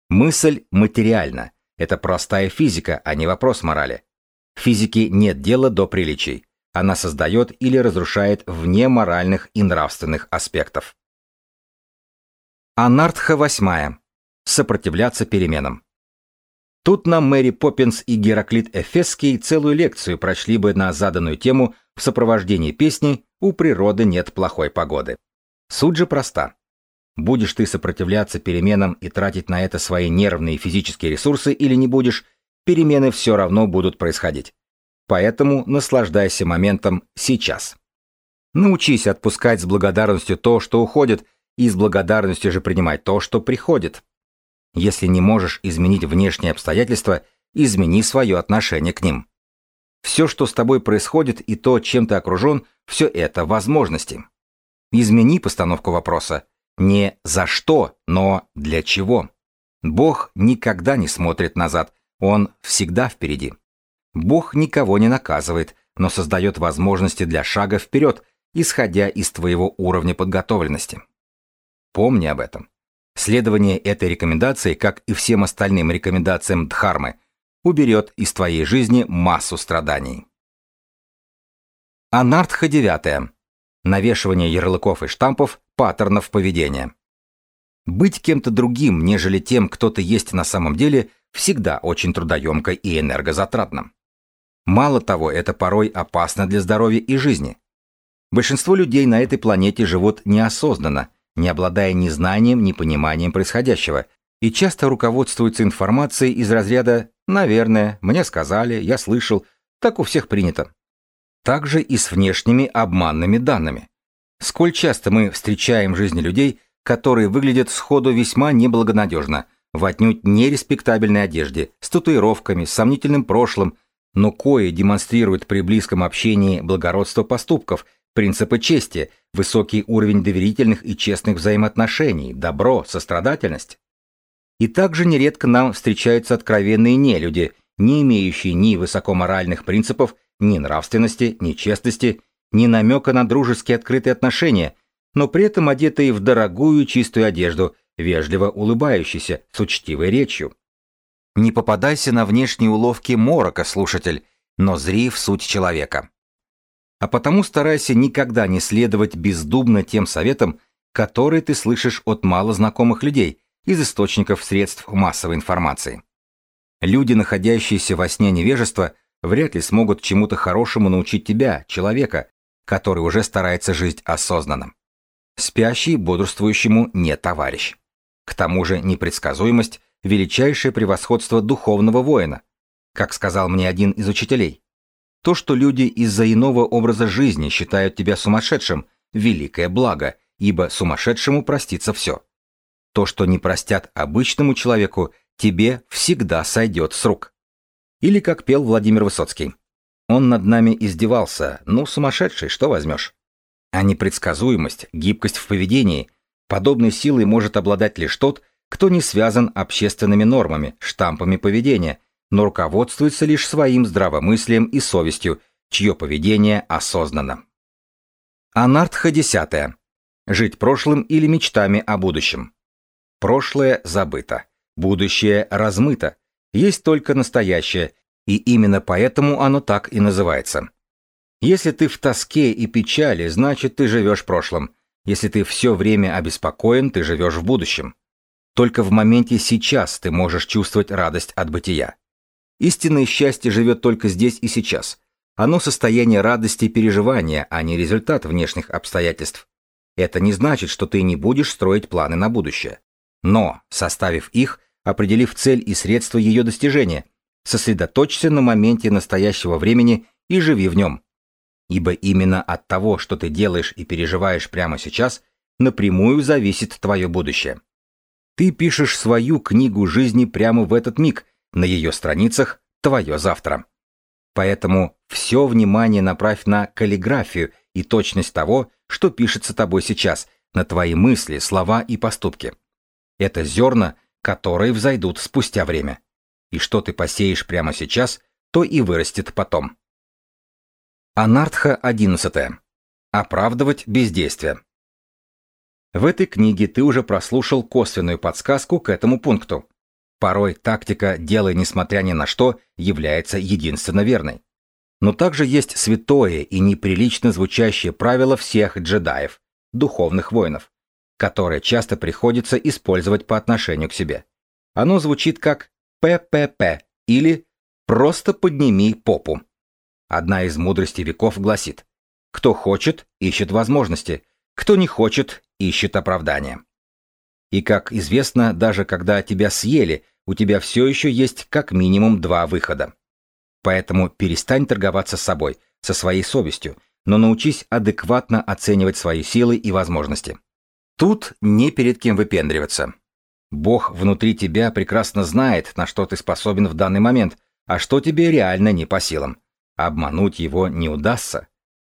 S1: Мысль материальна. Это простая физика, а не вопрос морали. Физике нет дела до приличий. Она создает или разрушает вне моральных и нравственных аспектов. Анартха восьмая. Сопротивляться переменам. Тут нам Мэри Поппинс и Гераклит Эфесский целую лекцию прочли бы на заданную тему в сопровождении песни «У природы нет плохой погоды». Суть же проста. Будешь ты сопротивляться переменам и тратить на это свои нервные и физические ресурсы или не будешь, перемены все равно будут происходить. Поэтому наслаждайся моментом сейчас. Научись отпускать с благодарностью то, что уходит, и с благодарностью же принимать то, что приходит. Если не можешь изменить внешние обстоятельства, измени свое отношение к ним. Все, что с тобой происходит и то, чем ты окружен, все это возможности. Измени постановку вопроса. Не «за что», но «для чего». Бог никогда не смотрит назад, Он всегда впереди. Бог никого не наказывает, но создает возможности для шага вперед, исходя из твоего уровня подготовленности. Помни об этом. Следование этой рекомендации, как и всем остальным рекомендациям Дхармы, уберет из твоей жизни массу страданий. Анартха 9. Навешивание ярлыков и штампов, паттернов поведения. Быть кем-то другим, нежели тем, кто ты есть на самом деле, всегда очень трудоемко и энергозатратно. Мало того, это порой опасно для здоровья и жизни. Большинство людей на этой планете живут неосознанно, не обладая ни знанием, ни пониманием происходящего, и часто руководствуются информацией из разряда «наверное», «мне сказали», «я слышал», так у всех принято. Также и с внешними обманными данными. Сколь часто мы встречаем в жизни людей, которые выглядят сходу весьма неблагонадежно, в отнюдь нереспектабельной одежде, с татуировками, с сомнительным прошлым, но кое демонстрируют при близком общении благородство поступков – принципы чести, высокий уровень доверительных и честных взаимоотношений, добро, сострадательность. И также нередко нам встречаются откровенные нелюди, не имеющие ни высокоморальных принципов, ни нравственности, ни честности, ни намека на дружеские открытые отношения, но при этом одетые в дорогую чистую одежду, вежливо улыбающиеся, с учтивой речью. Не попадайся на внешние уловки морока, слушатель, но зри в суть человека. А потому старайся никогда не следовать бездумно тем советам, которые ты слышишь от малознакомых людей из источников средств массовой информации. Люди, находящиеся во сне невежества, вряд ли смогут чему-то хорошему научить тебя, человека, который уже старается жить осознанно. Спящий бодрствующему не товарищ. К тому же непредсказуемость – величайшее превосходство духовного воина. Как сказал мне один из учителей, то, что люди из-за иного образа жизни считают тебя сумасшедшим, великое благо, ибо сумасшедшему простится все. То, что не простят обычному человеку, тебе всегда сойдет с рук. Или как пел Владимир Высоцкий. Он над нами издевался, ну, сумасшедший, что возьмешь? А непредсказуемость, гибкость в поведении, подобной силой может обладать лишь тот, кто не связан общественными нормами, штампами поведения – но руководствуется лишь своим здравомыслием и совестью, чье поведение осознанно. Анартха 10. Жить прошлым или мечтами о будущем. Прошлое забыто, будущее размыто, есть только настоящее, и именно поэтому оно так и называется. Если ты в тоске и печали, значит ты живешь прошлым. Если ты все время обеспокоен, ты живешь в будущем. Только в моменте сейчас ты можешь чувствовать радость от бытия. Истинное счастье живет только здесь и сейчас. Оно состояние радости и переживания, а не результат внешних обстоятельств. Это не значит, что ты не будешь строить планы на будущее. Но, составив их, определив цель и средства ее достижения, сосредоточься на моменте настоящего времени и живи в нем. Ибо именно от того, что ты делаешь и переживаешь прямо сейчас, напрямую зависит твое будущее. Ты пишешь свою книгу жизни прямо в этот миг, на ее страницах «Твое завтра». Поэтому все внимание направь на каллиграфию и точность того, что пишется тобой сейчас, на твои мысли, слова и поступки. Это зерна, которые взойдут спустя время. И что ты посеешь прямо сейчас, то и вырастет потом. Анартха 11. Оправдывать бездействие. В этой книге ты уже прослушал косвенную подсказку к этому пункту. Порой тактика «делай несмотря ни на что» является единственно верной. Но также есть святое и неприлично звучащее правило всех джедаев, духовных воинов, которое часто приходится использовать по отношению к себе. Оно звучит как «ППП» или «просто подними попу». Одна из мудростей веков гласит «Кто хочет, ищет возможности, кто не хочет, ищет оправдания». И, как известно, даже когда тебя съели, у тебя все еще есть как минимум два выхода. Поэтому перестань торговаться с собой, со своей совестью, но научись адекватно оценивать свои силы и возможности. Тут не перед кем выпендриваться. Бог внутри тебя прекрасно знает, на что ты способен в данный момент, а что тебе реально не по силам. Обмануть его не удастся.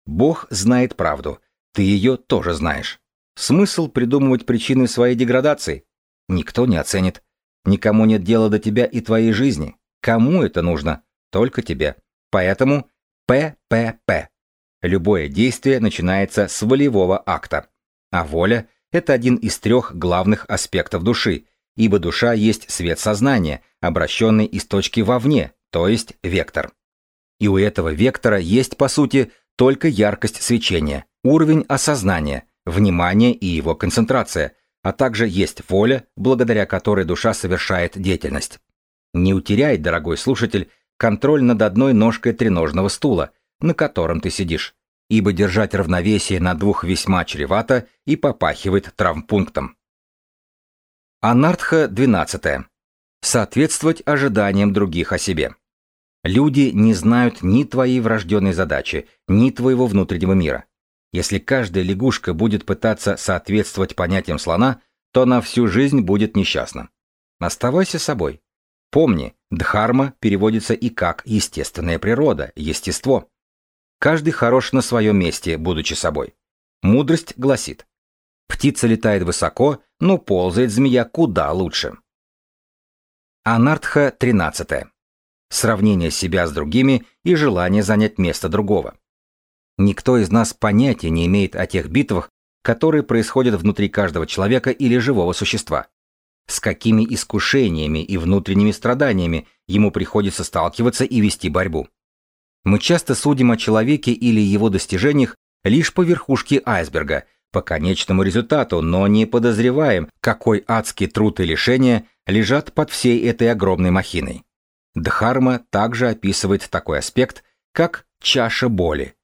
S1: Бог знает правду, ты ее тоже знаешь. Смысл придумывать причины своей деградации? Никто не оценит. Никому нет дела до тебя и твоей жизни. Кому это нужно? Только тебе. Поэтому ППП. Любое действие начинается с волевого акта. А воля – это один из трех главных аспектов души, ибо душа есть свет сознания, обращенный из точки вовне, то есть вектор. И у этого вектора есть, по сути, только яркость свечения, уровень осознания, внимание и его концентрация, а также есть воля, благодаря которой душа совершает деятельность. Не утеряй, дорогой слушатель, контроль над одной ножкой треножного стула, на котором ты сидишь, ибо держать равновесие на двух весьма чревато и попахивает травмпунктом. Анартха 12. Соответствовать ожиданиям других о себе. Люди не знают ни твоей врожденной задачи, ни твоего внутреннего мира. Если каждая лягушка будет пытаться соответствовать понятиям слона, то она всю жизнь будет несчастна. Оставайся собой. Помни, дхарма переводится и как естественная природа, естество. Каждый хорош на своем месте, будучи собой. Мудрость гласит, птица летает высоко, но ползает змея куда лучше. Анартха 13 сравнение себя с другими и желание занять место другого. Никто из нас понятия не имеет о тех битвах, которые происходят внутри каждого человека или живого существа. С какими искушениями и внутренними страданиями ему приходится сталкиваться и вести борьбу. Мы часто судим о человеке или его достижениях лишь по верхушке айсберга, по конечному результату, но не подозреваем, какой адский труд и лишения лежат под всей этой огромной махиной. Дхарма также описывает такой аспект, как чаша боли.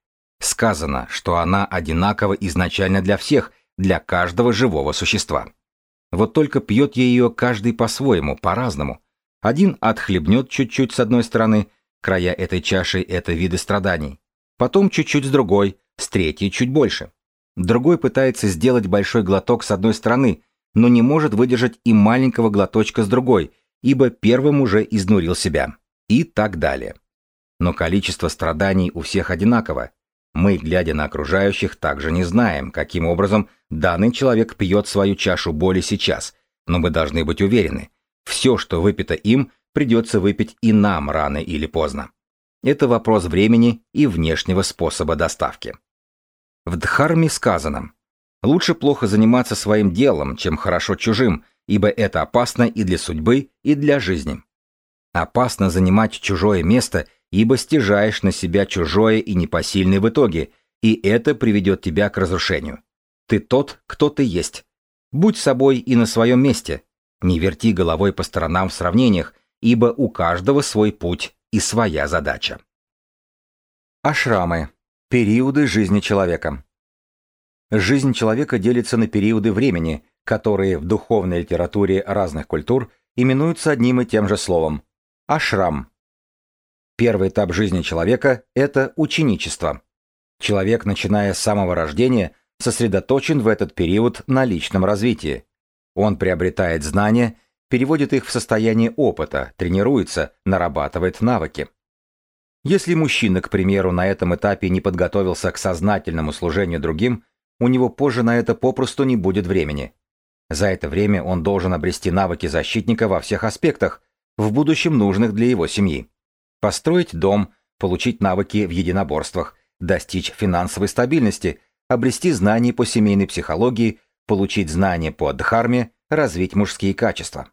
S1: Сказано, что она одинакова изначально для всех, для каждого живого существа. Вот только пьет ее каждый по-своему, по-разному. Один отхлебнет чуть-чуть с одной стороны, края этой чаши – это виды страданий. Потом чуть-чуть с другой, с третьей чуть больше. Другой пытается сделать большой глоток с одной стороны, но не может выдержать и маленького глоточка с другой – ибо первым уже изнурил себя. И так далее. Но количество страданий у всех одинаково. Мы, глядя на окружающих, также не знаем, каким образом данный человек пьет свою чашу боли сейчас, но мы должны быть уверены, все, что выпито им, придется выпить и нам рано или поздно. Это вопрос времени и внешнего способа доставки. В Дхарме сказано, лучше плохо заниматься своим делом, чем хорошо чужим, ибо это опасно и для судьбы, и для жизни. Опасно занимать чужое место, ибо стяжаешь на себя чужое и непосильное в итоге, и это приведет тебя к разрушению. Ты тот, кто ты есть. Будь собой и на своем месте. Не верти головой по сторонам в сравнениях, ибо у каждого свой путь и своя задача. Ашрамы. Периоды жизни человека. Жизнь человека делится на периоды времени, которые в духовной литературе разных культур именуются одним и тем же словом – ашрам. Первый этап жизни человека – это ученичество. Человек, начиная с самого рождения, сосредоточен в этот период на личном развитии. Он приобретает знания, переводит их в состояние опыта, тренируется, нарабатывает навыки. Если мужчина, к примеру, на этом этапе не подготовился к сознательному служению другим, у него позже на это попросту не будет времени. За это время он должен обрести навыки защитника во всех аспектах, в будущем нужных для его семьи. Построить дом, получить навыки в единоборствах, достичь финансовой стабильности, обрести знания по семейной психологии, получить знания по дхарме, развить мужские качества.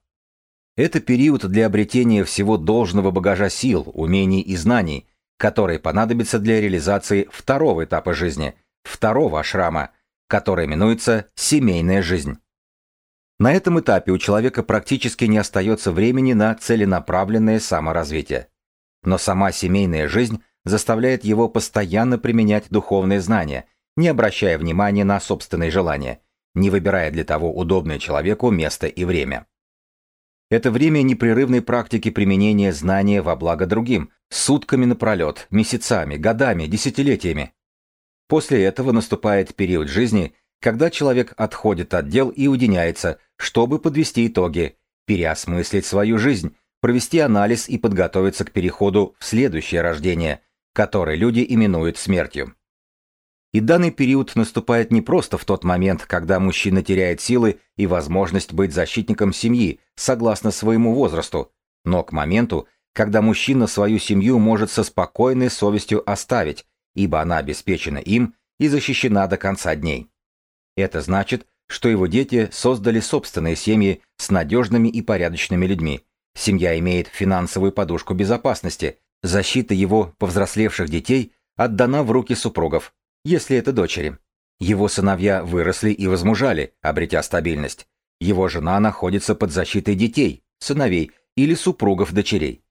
S1: Это период для обретения всего должного багажа сил, умений и знаний, которые понадобятся для реализации второго этапа жизни, второго ашрама, который именуется семейная жизнь. На этом этапе у человека практически не остается времени на целенаправленное саморазвитие. Но сама семейная жизнь заставляет его постоянно применять духовные знания, не обращая внимания на собственные желания, не выбирая для того удобное человеку место и время. Это время непрерывной практики применения знания во благо другим, сутками напролет, месяцами, годами, десятилетиями. После этого наступает период жизни, когда человек отходит от дел и уединяется, чтобы подвести итоги, переосмыслить свою жизнь, провести анализ и подготовиться к переходу в следующее рождение, которое люди именуют смертью. И данный период наступает не просто в тот момент, когда мужчина теряет силы и возможность быть защитником семьи, согласно своему возрасту, но к моменту, когда мужчина свою семью может со спокойной совестью оставить, ибо она обеспечена им и защищена до конца дней. Это значит, что его дети создали собственные семьи с надежными и порядочными людьми. Семья имеет финансовую подушку безопасности, защита его повзрослевших детей отдана в руки супругов, если это дочери. Его сыновья выросли и возмужали, обретя стабильность. Его жена находится под защитой детей, сыновей или супругов дочерей.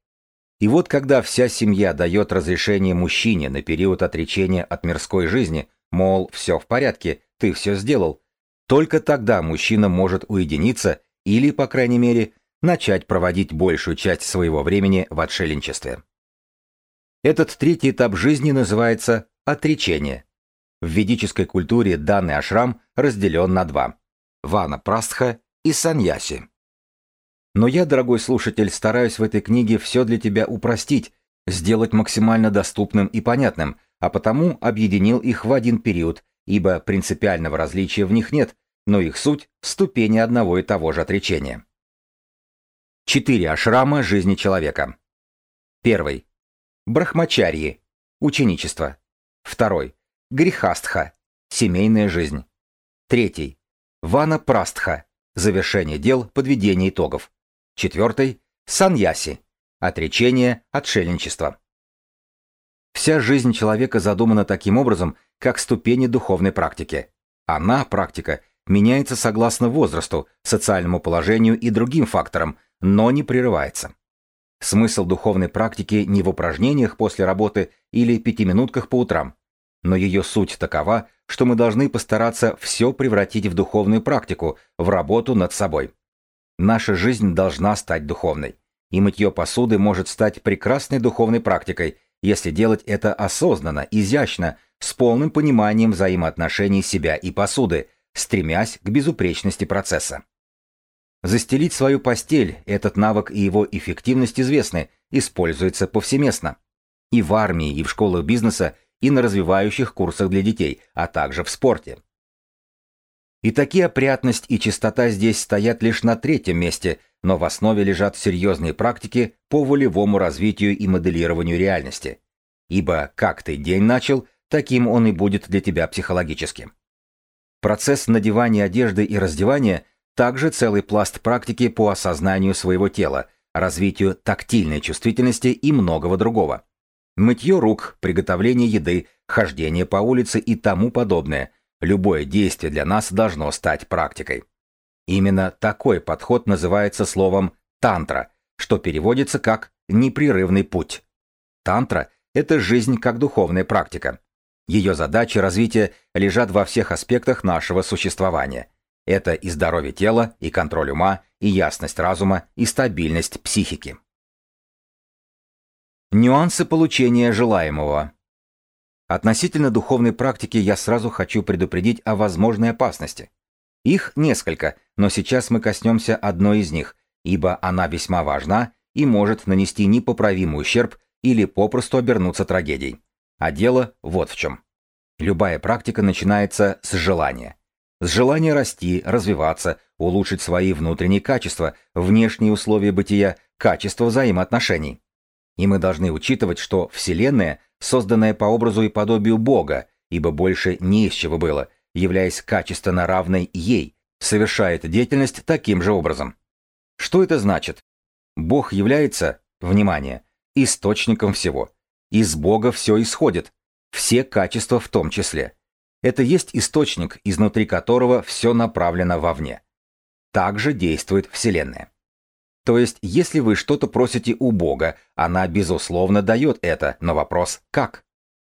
S1: И вот когда вся семья дает разрешение мужчине на период отречения от мирской жизни, мол, все в порядке, ты все сделал, только тогда мужчина может уединиться или, по крайней мере, начать проводить большую часть своего времени в отшельничестве. Этот третий этап жизни называется отречение. В ведической культуре данный ашрам разделен на два – вана прастха и саньяси. Но я, дорогой слушатель, стараюсь в этой книге все для тебя упростить, сделать максимально доступным и понятным, а потому объединил их в один период ибо принципиального различия в них нет, но их суть – ступени одного и того же отречения. Четыре ашрама жизни человека. Первый. Брахмачарьи. Ученичество. Второй. Грехастха. Семейная жизнь. Третий. Вана Прастха. Завершение дел, подведение итогов. Четвертый. Саньяси. Отречение, отшельничество. Вся жизнь человека задумана таким образом, как ступени духовной практики. Она, практика, меняется согласно возрасту, социальному положению и другим факторам, но не прерывается. Смысл духовной практики не в упражнениях после работы или пятиминутках по утрам, но ее суть такова, что мы должны постараться все превратить в духовную практику, в работу над собой. Наша жизнь должна стать духовной, и мытье посуды может стать прекрасной духовной практикой, если делать это осознанно, изящно, с полным пониманием взаимоотношений себя и посуды, стремясь к безупречности процесса. Застелить свою постель, этот навык и его эффективность известны, используется повсеместно. И в армии, и в школах бизнеса, и на развивающих курсах для детей, а также в спорте. И такие опрятность и чистота здесь стоят лишь на третьем месте, но в основе лежат серьезные практики по волевому развитию и моделированию реальности. Ибо как ты день начал, таким он и будет для тебя психологически. Процесс надевания одежды и раздевания также целый пласт практики по осознанию своего тела, развитию тактильной чувствительности и многого другого. Мытье рук, приготовление еды, хождение по улице и тому подобное. Любое действие для нас должно стать практикой. Именно такой подход называется словом «тантра», что переводится как «непрерывный путь». Тантра – это жизнь как духовная практика. Ее задачи развития лежат во всех аспектах нашего существования. Это и здоровье тела, и контроль ума, и ясность разума, и стабильность психики. Нюансы получения желаемого. Относительно духовной практики я сразу хочу предупредить о возможной опасности. Их несколько, но сейчас мы коснемся одной из них, ибо она весьма важна и может нанести непоправимый ущерб или попросту обернуться трагедией. А дело вот в чем. Любая практика начинается с желания. С желания расти, развиваться, улучшить свои внутренние качества, внешние условия бытия, качество взаимоотношений. И мы должны учитывать, что Вселенная, созданная по образу и подобию Бога, ибо больше не из чего было, являясь качественно равной ей, совершает деятельность таким же образом. Что это значит? Бог является, внимание, источником всего. Из Бога все исходит, все качества в том числе. Это есть источник, изнутри которого все направлено вовне. Так же действует Вселенная. То есть, если вы что-то просите у Бога, она, безусловно, дает это, но вопрос «как?».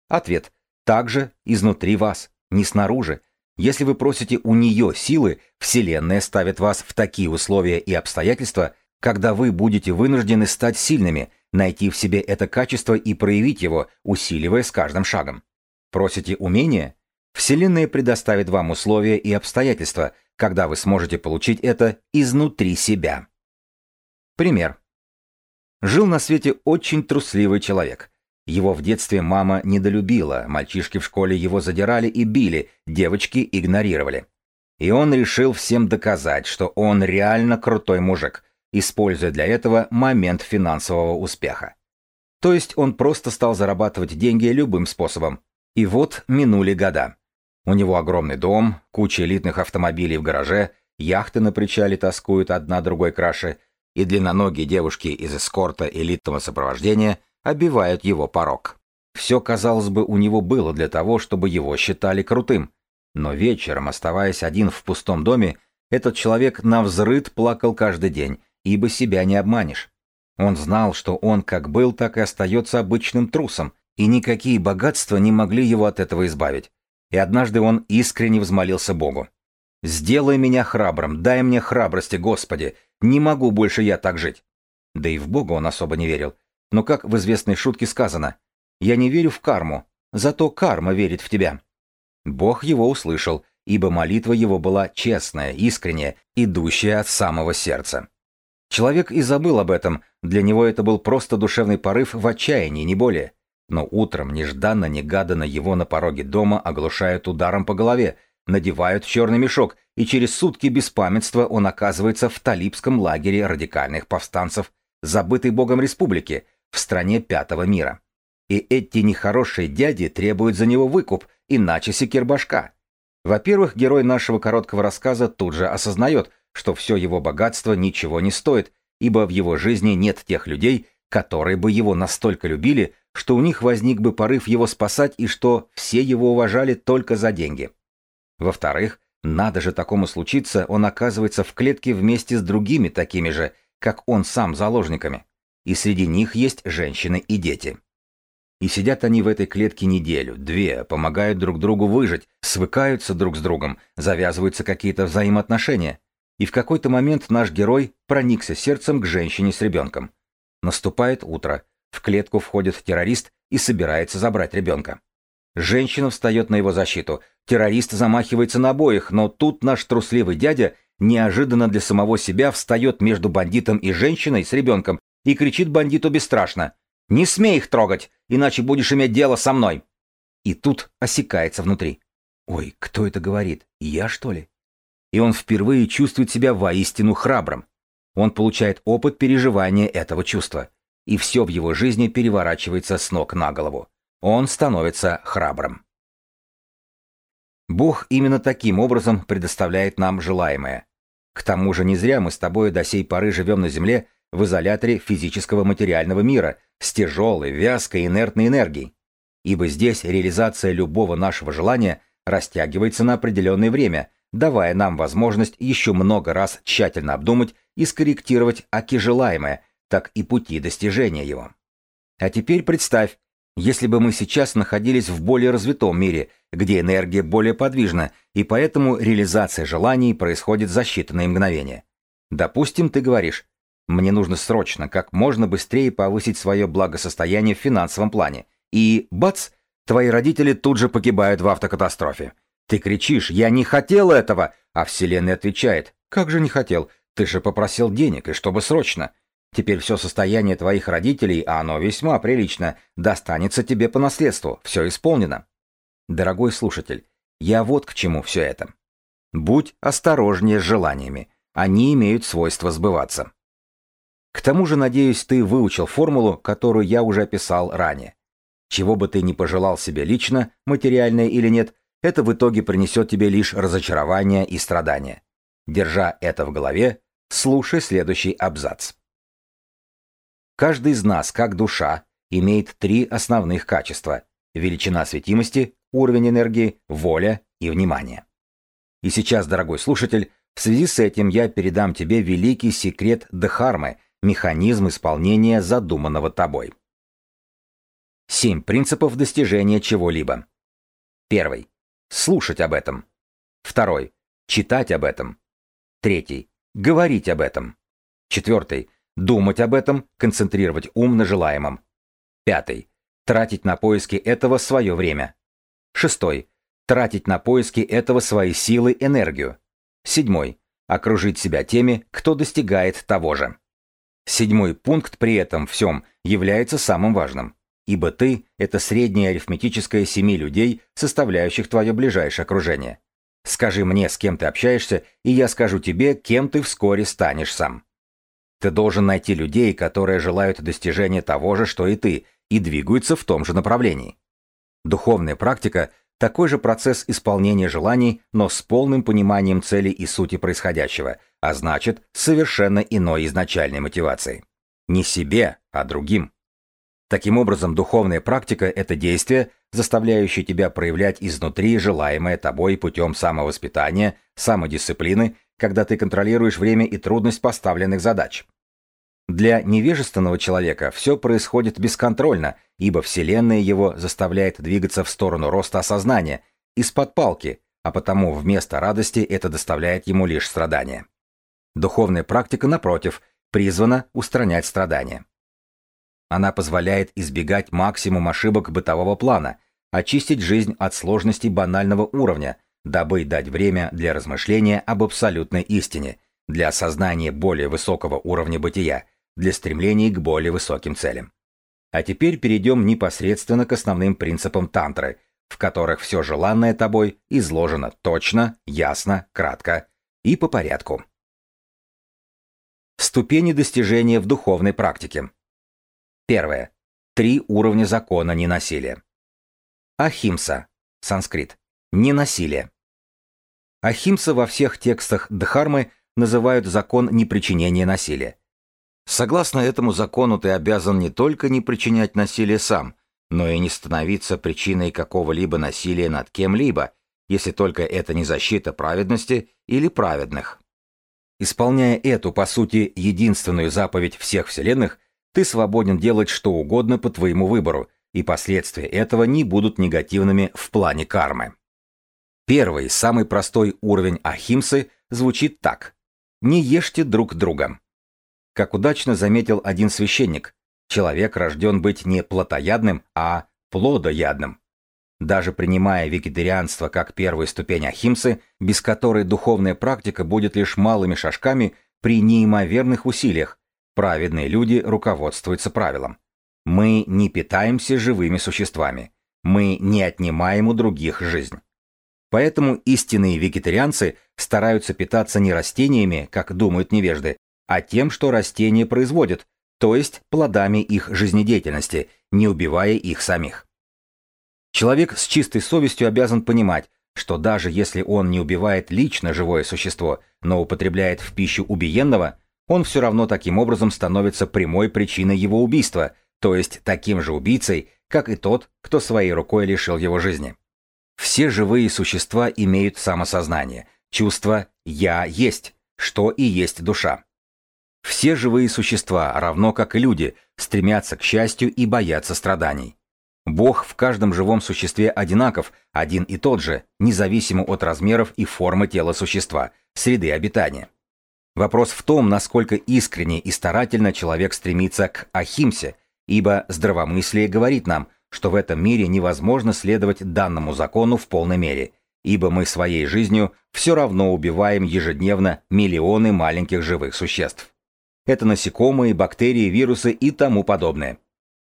S1: Ответ – также изнутри вас, не снаружи. Если вы просите у нее силы, Вселенная ставит вас в такие условия и обстоятельства, когда вы будете вынуждены стать сильными, найти в себе это качество и проявить его, усиливая с каждым шагом. Просите умения? Вселенная предоставит вам условия и обстоятельства, когда вы сможете получить это изнутри себя. Пример. Жил на свете очень трусливый человек. Его в детстве мама недолюбила, мальчишки в школе его задирали и били, девочки игнорировали. И он решил всем доказать, что он реально крутой мужик, используя для этого момент финансового успеха. То есть он просто стал зарабатывать деньги любым способом. И вот минули года. У него огромный дом, куча элитных автомобилей в гараже, яхты на причале тоскуют одна другой краше, и длинноногие девушки из эскорта элитного сопровождения обивают его порог. Все, казалось бы, у него было для того, чтобы его считали крутым. Но вечером, оставаясь один в пустом доме, этот человек навзрыд плакал каждый день, ибо себя не обманешь. Он знал, что он как был, так и остается обычным трусом, и никакие богатства не могли его от этого избавить. И однажды он искренне взмолился Богу. «Сделай меня храбрым, дай мне храбрости, Господи, не могу больше я так жить». Да и в Бога он особо не верил. Но как в известной шутке сказано, «Я не верю в карму, зато карма верит в тебя». Бог его услышал, ибо молитва его была честная, искренняя, идущая от самого сердца. Человек и забыл об этом, для него это был просто душевный порыв в отчаянии, не более. Но утром нежданно-негаданно его на пороге дома оглушают ударом по голове, надевают черный мешок, и через сутки беспамятства он оказывается в талибском лагере радикальных повстанцев, забытой богом республики, в стране пятого мира. И эти нехорошие дяди требуют за него выкуп, иначе секирбашка. Во-первых, герой нашего короткого рассказа тут же осознает, что все его богатство ничего не стоит, ибо в его жизни нет тех людей, которые бы его настолько любили, что у них возник бы порыв его спасать и что все его уважали только за деньги. Во-вторых, надо же такому случиться, он оказывается в клетке вместе с другими такими же, как он сам заложниками. И среди них есть женщины и дети. И сидят они в этой клетке неделю, две, помогают друг другу выжить, свыкаются друг с другом, завязываются какие-то взаимоотношения. И в какой-то момент наш герой проникся сердцем к женщине с ребенком. Наступает утро, в клетку входит террорист и собирается забрать ребенка. Женщина встает на его защиту, террорист замахивается на обоих, но тут наш трусливый дядя неожиданно для самого себя встает между бандитом и женщиной с ребенком и кричит бандиту бесстрашно «Не смей их трогать, иначе будешь иметь дело со мной!» И тут осекается внутри. «Ой, кто это говорит? Я, что ли?» И он впервые чувствует себя воистину храбрым. Он получает опыт переживания этого чувства и все в его жизни переворачивается с ног на голову. Он становится храбрым. Бог именно таким образом предоставляет нам желаемое. К тому же не зря мы с тобой до сей поры живем на Земле в изоляторе физического материального мира с тяжелой, вязкой, инертной энергией. Ибо здесь реализация любого нашего желания растягивается на определенное время, давая нам возможность еще много раз тщательно обдумать и скорректировать аки желаемое, так и пути достижения его. А теперь представь, если бы мы сейчас находились в более развитом мире, где энергия более подвижна, и поэтому реализация желаний происходит за считанные мгновения. Допустим, ты говоришь, мне нужно срочно, как можно быстрее повысить свое благосостояние в финансовом плане. И, бац, твои родители тут же погибают в автокатастрофе. Ты кричишь «Я не хотел этого!» А Вселенная отвечает «Как же не хотел? Ты же попросил денег, и чтобы срочно. Теперь все состояние твоих родителей, а оно весьма прилично, достанется тебе по наследству. Все исполнено. Дорогой слушатель, я вот к чему все это. Будь осторожнее с желаниями. Они имеют свойство сбываться. К тому же, надеюсь, ты выучил формулу, которую я уже описал ранее. Чего бы ты ни пожелал себе лично, материальное или нет, это в итоге принесет тебе лишь разочарование и страдания. Держа это в голове, слушай следующий абзац. Каждый из нас, как душа, имеет три основных качества – величина светимости, уровень энергии, воля и внимание. И сейчас, дорогой слушатель, в связи с этим я передам тебе великий секрет Дхармы, механизм исполнения задуманного тобой. Семь принципов достижения чего-либо. Первый. Слушать об этом. Второй. Читать об этом. Третий. Говорить об этом. Четвертый. Думать об этом, концентрировать ум на желаемом. Пятый. Тратить на поиски этого свое время. Шестой. Тратить на поиски этого свои силы, энергию. Седьмой. Окружить себя теми, кто достигает того же. Седьмой пункт при этом всем является самым важным. Ибо ты – это среднее арифметическое семи людей, составляющих твое ближайшее окружение. Скажи мне, с кем ты общаешься, и я скажу тебе, кем ты вскоре станешь сам. Ты должен найти людей, которые желают достижения того же, что и ты, и двигаются в том же направлении. Духовная практика – такой же процесс исполнения желаний, но с полным пониманием цели и сути происходящего, а значит, совершенно иной изначальной мотивацией. Не себе, а другим. Таким образом, духовная практика – это действие, заставляющее тебя проявлять изнутри желаемое тобой путем самовоспитания, самодисциплины, когда ты контролируешь время и трудность поставленных задач. Для невежественного человека все происходит бесконтрольно, ибо Вселенная его заставляет двигаться в сторону роста осознания, из-под палки, а потому вместо радости это доставляет ему лишь страдания. Духовная практика, напротив, призвана устранять страдания. Она позволяет избегать максимум ошибок бытового плана, очистить жизнь от сложностей банального уровня, дабы дать время для размышления об абсолютной истине, для осознания более высокого уровня бытия, для стремлений к более высоким целям. А теперь перейдем непосредственно к основным принципам тантры, в которых все желанное тобой изложено точно, ясно, кратко и по порядку. Ступени достижения в духовной практике. Первое. Три уровня закона ненасилия. Ахимса. Санскрит. Ненасилие. Ахимса во всех текстах Дхармы называют закон непричинения насилия. Согласно этому закону ты обязан не только не причинять насилие сам, но и не становиться причиной какого-либо насилия над кем-либо, если только это не защита праведности или праведных. Исполняя эту, по сути, единственную заповедь всех вселенных, ты свободен делать что угодно по твоему выбору, и последствия этого не будут негативными в плане кармы. Первый, самый простой уровень ахимсы звучит так. Не ешьте друг друга. Как удачно заметил один священник, человек рожден быть не плотоядным, а плодоядным. Даже принимая вегетарианство как первую ступень ахимсы, без которой духовная практика будет лишь малыми шажками при неимоверных усилиях, праведные люди руководствуются правилом. Мы не питаемся живыми существами. Мы не отнимаем у других жизнь. Поэтому истинные вегетарианцы стараются питаться не растениями, как думают невежды, а тем, что растения производят, то есть плодами их жизнедеятельности, не убивая их самих. Человек с чистой совестью обязан понимать, что даже если он не убивает лично живое существо, но употребляет в пищу убиенного, он все равно таким образом становится прямой причиной его убийства, то есть таким же убийцей, как и тот, кто своей рукой лишил его жизни. Все живые существа имеют самосознание, чувство «я есть», что и есть душа. Все живые существа, равно как и люди, стремятся к счастью и боятся страданий. Бог в каждом живом существе одинаков, один и тот же, независимо от размеров и формы тела существа, среды обитания. Вопрос в том, насколько искренне и старательно человек стремится к ахимсе, ибо здравомыслие говорит нам, что в этом мире невозможно следовать данному закону в полной мере, ибо мы своей жизнью все равно убиваем ежедневно миллионы маленьких живых существ. Это насекомые, бактерии, вирусы и тому подобное.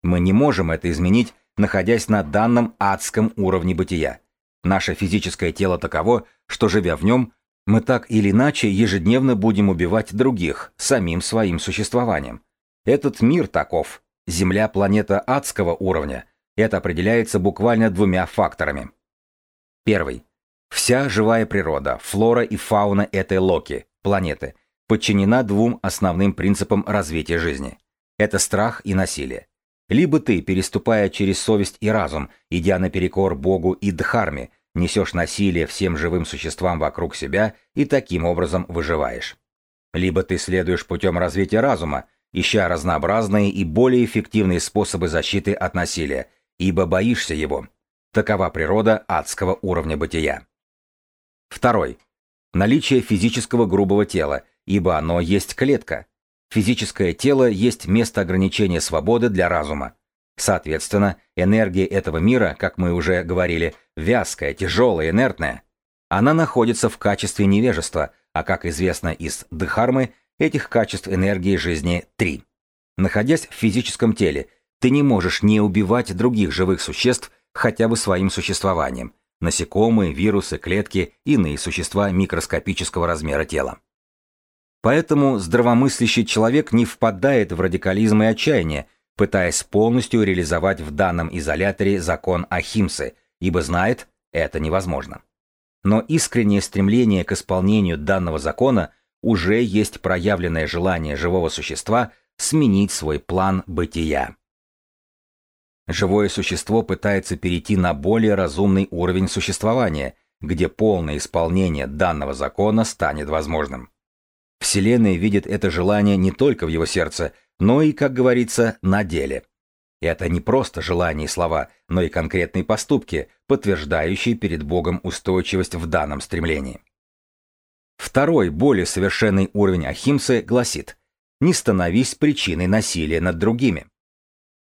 S1: Мы не можем это изменить, находясь на данном адском уровне бытия. Наше физическое тело таково, что живя в нем, мы так или иначе ежедневно будем убивать других, самим своим существованием. Этот мир таков. Земля – планета адского уровня. Это определяется буквально двумя факторами. Первый. Вся живая природа, флора и фауна этой Локи, планеты, подчинена двум основным принципам развития жизни. Это страх и насилие. Либо ты, переступая через совесть и разум, идя наперекор Богу и Дхарме, несешь насилие всем живым существам вокруг себя и таким образом выживаешь. Либо ты следуешь путем развития разума, ища разнообразные и более эффективные способы защиты от насилия, ибо боишься его. Такова природа адского уровня бытия. Второй. Наличие физического грубого тела, ибо оно есть клетка. Физическое тело есть место ограничения свободы для разума. Соответственно, энергия этого мира, как мы уже говорили, вязкая, тяжелая, инертная. Она находится в качестве невежества, а как известно из Дхармы, этих качеств энергии жизни три. Находясь в физическом теле, ты не можешь не убивать других живых существ хотя бы своим существованием. Насекомые, вирусы, клетки, иные существа микроскопического размера тела. Поэтому здравомыслящий человек не впадает в радикализм и отчаяние, пытаясь полностью реализовать в данном изоляторе закон Ахимсы, ибо знает, это невозможно. Но искреннее стремление к исполнению данного закона уже есть проявленное желание живого существа сменить свой план бытия. Живое существо пытается перейти на более разумный уровень существования, где полное исполнение данного закона станет возможным. Вселенная видит это желание не только в его сердце, но и, как говорится, на деле. Это не просто желания и слова, но и конкретные поступки, подтверждающие перед Богом устойчивость в данном стремлении. Второй, более совершенный уровень Ахимсы гласит «Не становись причиной насилия над другими».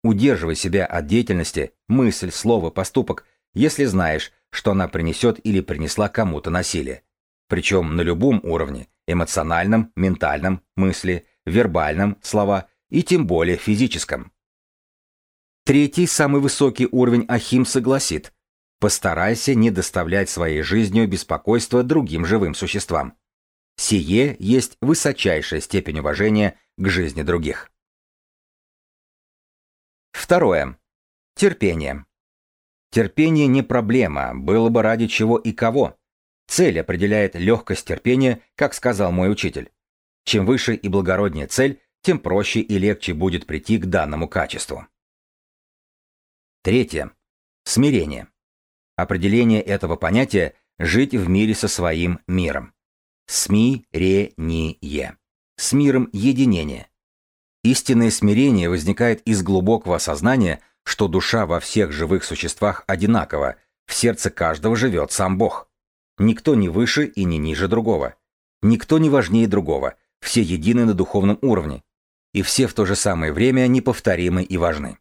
S1: Удерживай себя от деятельности, мысль, слово, поступок, если знаешь, что она принесет или принесла кому-то насилие. Причем на любом уровне – эмоциональном, ментальном, мысли, вербальном, слова и тем более физическом. Третий, самый высокий уровень Ахимсы гласит «Постарайся не доставлять своей жизнью беспокойства другим живым существам». Сие есть высочайшая степень уважения к жизни других. Второе. Терпение. Терпение не проблема, было бы ради чего и кого. Цель определяет легкость терпения, как сказал мой учитель. Чем выше и благороднее цель, тем проще и легче будет прийти к данному качеству. Третье. Смирение. Определение этого понятия – жить в мире со своим миром. Смирение. С миром единения. Истинное смирение возникает из глубокого осознания, что душа во всех живых существах одинакова, в сердце каждого живет сам Бог. Никто не выше и не ниже другого. Никто не важнее другого, все едины на духовном уровне. И все в то же самое время неповторимы и важны.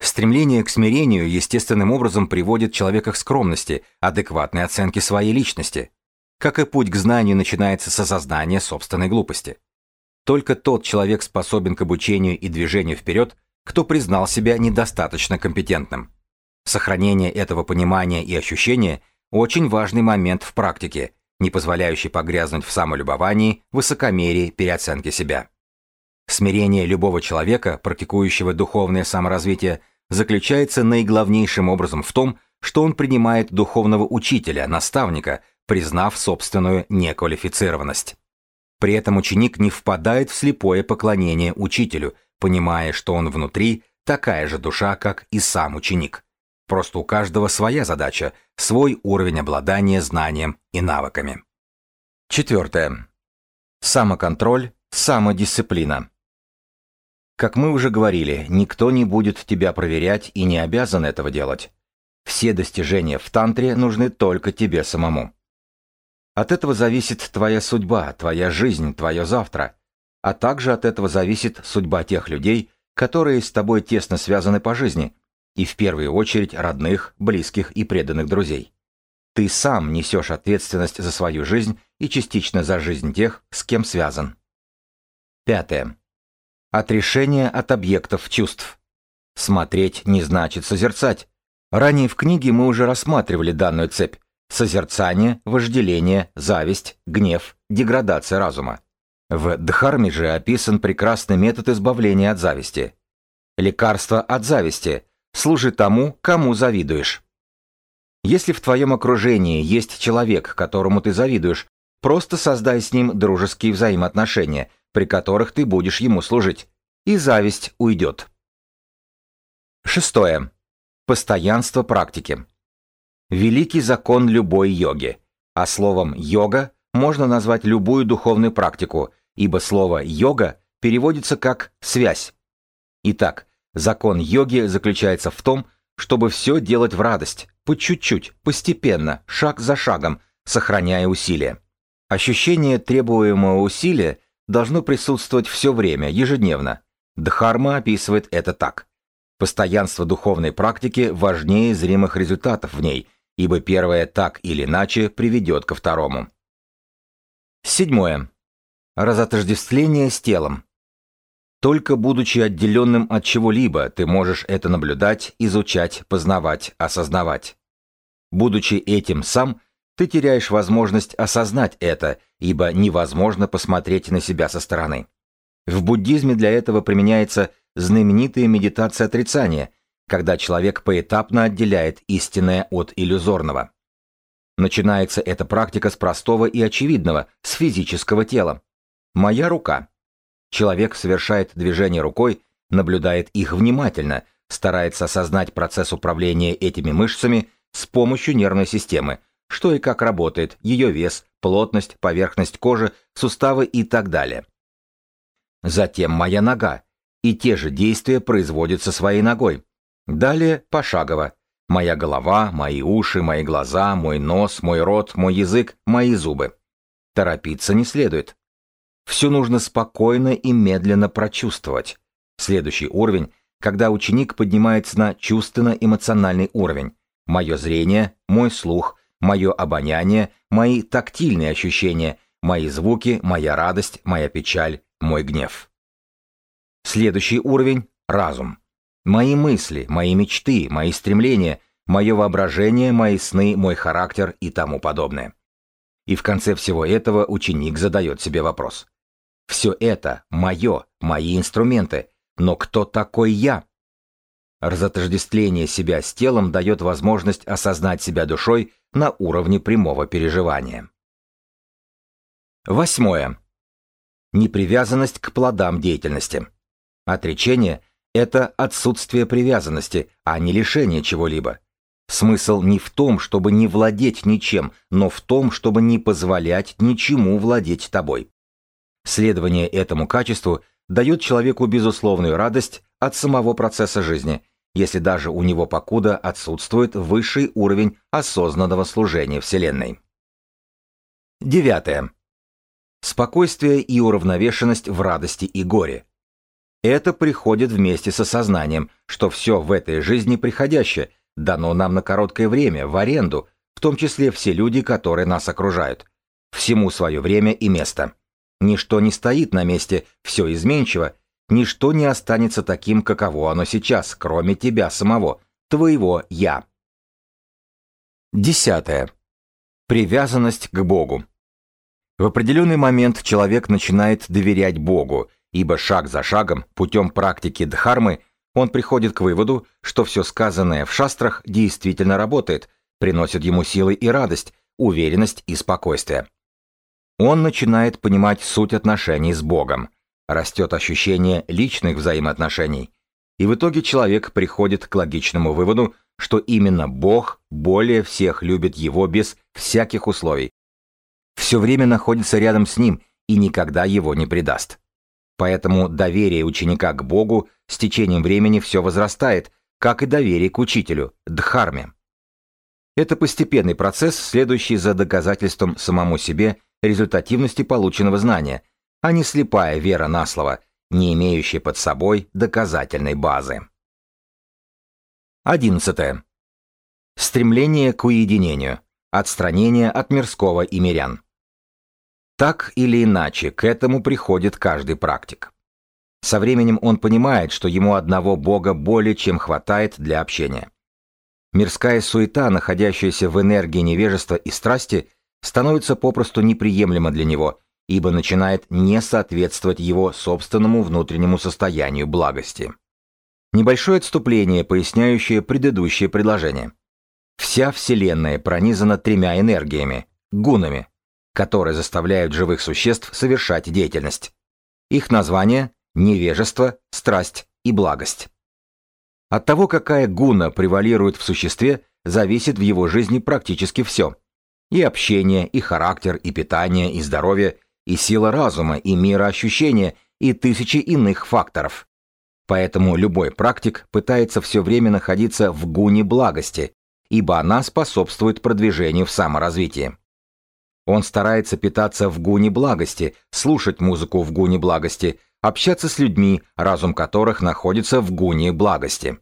S1: Стремление к смирению естественным образом приводит человека к скромности, адекватной оценке своей личности. Как и путь к знанию начинается с осознания собственной глупости. Только тот человек способен к обучению и движению вперед, кто признал себя недостаточно компетентным. Сохранение этого понимания и ощущения – очень важный момент в практике, не позволяющий погрязнуть в самолюбовании, высокомерии, переоценке себя. Смирение любого человека, практикующего духовное саморазвитие, заключается наиглавнейшим образом в том, что он принимает духовного учителя, наставника, признав собственную неквалифицированность. При этом ученик не впадает в слепое поклонение учителю, понимая, что он внутри такая же душа, как и сам ученик. Просто у каждого своя задача, свой уровень обладания знанием и навыками. Четвертое. Самоконтроль, самодисциплина. Как мы уже говорили, никто не будет тебя проверять и не обязан этого делать. Все достижения в тантре нужны только тебе самому. От этого зависит твоя судьба, твоя жизнь, твое завтра. А также от этого зависит судьба тех людей, которые с тобой тесно связаны по жизни, и в первую очередь родных, близких и преданных друзей. Ты сам несешь ответственность за свою жизнь и частично за жизнь тех, с кем связан. Пятое. Отрешение от объектов чувств. Смотреть не значит созерцать. Ранее в книге мы уже рассматривали данную цепь, Созерцание, вожделение, зависть, гнев, деградация разума. В Дхарме же описан прекрасный метод избавления от зависти. Лекарство от зависти. Служи тому, кому завидуешь. Если в твоем окружении есть человек, которому ты завидуешь, просто создай с ним дружеские взаимоотношения, при которых ты будешь ему служить, и зависть уйдет. Шестое. Постоянство практики. Великий закон любой йоги. А словом «йога» можно назвать любую духовную практику, ибо слово «йога» переводится как «связь». Итак, закон йоги заключается в том, чтобы все делать в радость, по чуть-чуть, постепенно, шаг за шагом, сохраняя усилия. Ощущение требуемого усилия должно присутствовать все время, ежедневно. Дхарма описывает это так. Постоянство духовной практики важнее зримых результатов в ней, ибо первое так или иначе приведет ко второму. Седьмое. Разотождествление с телом. Только будучи отделенным от чего-либо, ты можешь это наблюдать, изучать, познавать, осознавать. Будучи этим сам, ты теряешь возможность осознать это, ибо невозможно посмотреть на себя со стороны. В буддизме для этого применяется знаменитая медитация отрицания, когда человек поэтапно отделяет истинное от иллюзорного. Начинается эта практика с простого и очевидного, с физического тела. Моя рука. Человек совершает движение рукой, наблюдает их внимательно, старается осознать процесс управления этими мышцами с помощью нервной системы, что и как работает, ее вес, плотность, поверхность кожи, суставы и так далее. Затем моя нога, и те же действия производятся своей ногой. Далее пошагово. Моя голова, мои уши, мои глаза, мой нос, мой рот, мой язык, мои зубы. Торопиться не следует. Все нужно спокойно и медленно прочувствовать. Следующий уровень, когда ученик поднимается на чувственно-эмоциональный уровень. Мое зрение, мой слух, мое обоняние, мои тактильные ощущения, мои звуки, моя радость, моя печаль, мой гнев. Следующий уровень – разум. Мои мысли, мои мечты, мои стремления, мое воображение, мои сны, мой характер и тому подобное. И в конце всего этого ученик задает себе вопрос. Все это мое, мои инструменты, но кто такой я? Разотождествление себя с телом дает возможность осознать себя душой на уровне прямого переживания. Восьмое. Непривязанность к плодам деятельности. Отречение – это отсутствие привязанности, а не лишение чего-либо. Смысл не в том, чтобы не владеть ничем, но в том, чтобы не позволять ничему владеть тобой. Следование этому качеству дает человеку безусловную радость от самого процесса жизни, если даже у него покуда отсутствует высший уровень осознанного служения Вселенной. Девятое. Спокойствие и уравновешенность в радости и горе. Это приходит вместе с осознанием, что все в этой жизни приходящее, дано нам на короткое время, в аренду, в том числе все люди, которые нас окружают. Всему свое время и место. Ничто не стоит на месте, все изменчиво, ничто не останется таким, каково оно сейчас, кроме тебя самого, твоего «я». Десятое. Привязанность к Богу. В определенный момент человек начинает доверять Богу, ибо шаг за шагом, путем практики дхармы, он приходит к выводу, что все сказанное в шастрах действительно работает, приносит ему силы и радость, уверенность и спокойствие. Он начинает понимать суть отношений с Богом, растет ощущение личных взаимоотношений, и в итоге человек приходит к логичному выводу, что именно Бог более всех любит его без всяких условий, все время находится рядом с ним и никогда его не предаст. Поэтому доверие ученика к Богу с течением времени все возрастает, как и доверие к учителю, Дхарме. Это постепенный процесс, следующий за доказательством самому себе результативности полученного знания, а не слепая вера на слово, не имеющая под собой доказательной базы. 11. Стремление к уединению. Отстранение от мирского и мирян. Так или иначе, к этому приходит каждый практик. Со временем он понимает, что ему одного Бога более чем хватает для общения. Мирская суета, находящаяся в энергии невежества и страсти, становится попросту неприемлема для него, ибо начинает не соответствовать его собственному внутреннему состоянию благости. Небольшое отступление, поясняющее предыдущее предложение. Вся Вселенная пронизана тремя энергиями, гунами, которые заставляют живых существ совершать деятельность. Их название – невежество, страсть и благость. От того, какая гуна превалирует в существе, зависит в его жизни практически все. И общение, и характер, и питание, и здоровье, и сила разума, и мироощущения, и тысячи иных факторов. Поэтому любой практик пытается все время находиться в гуне благости, ибо она способствует продвижению в саморазвитии. Он старается питаться в гуне благости, слушать музыку в гуне благости, общаться с людьми, разум которых находится в гуне благости.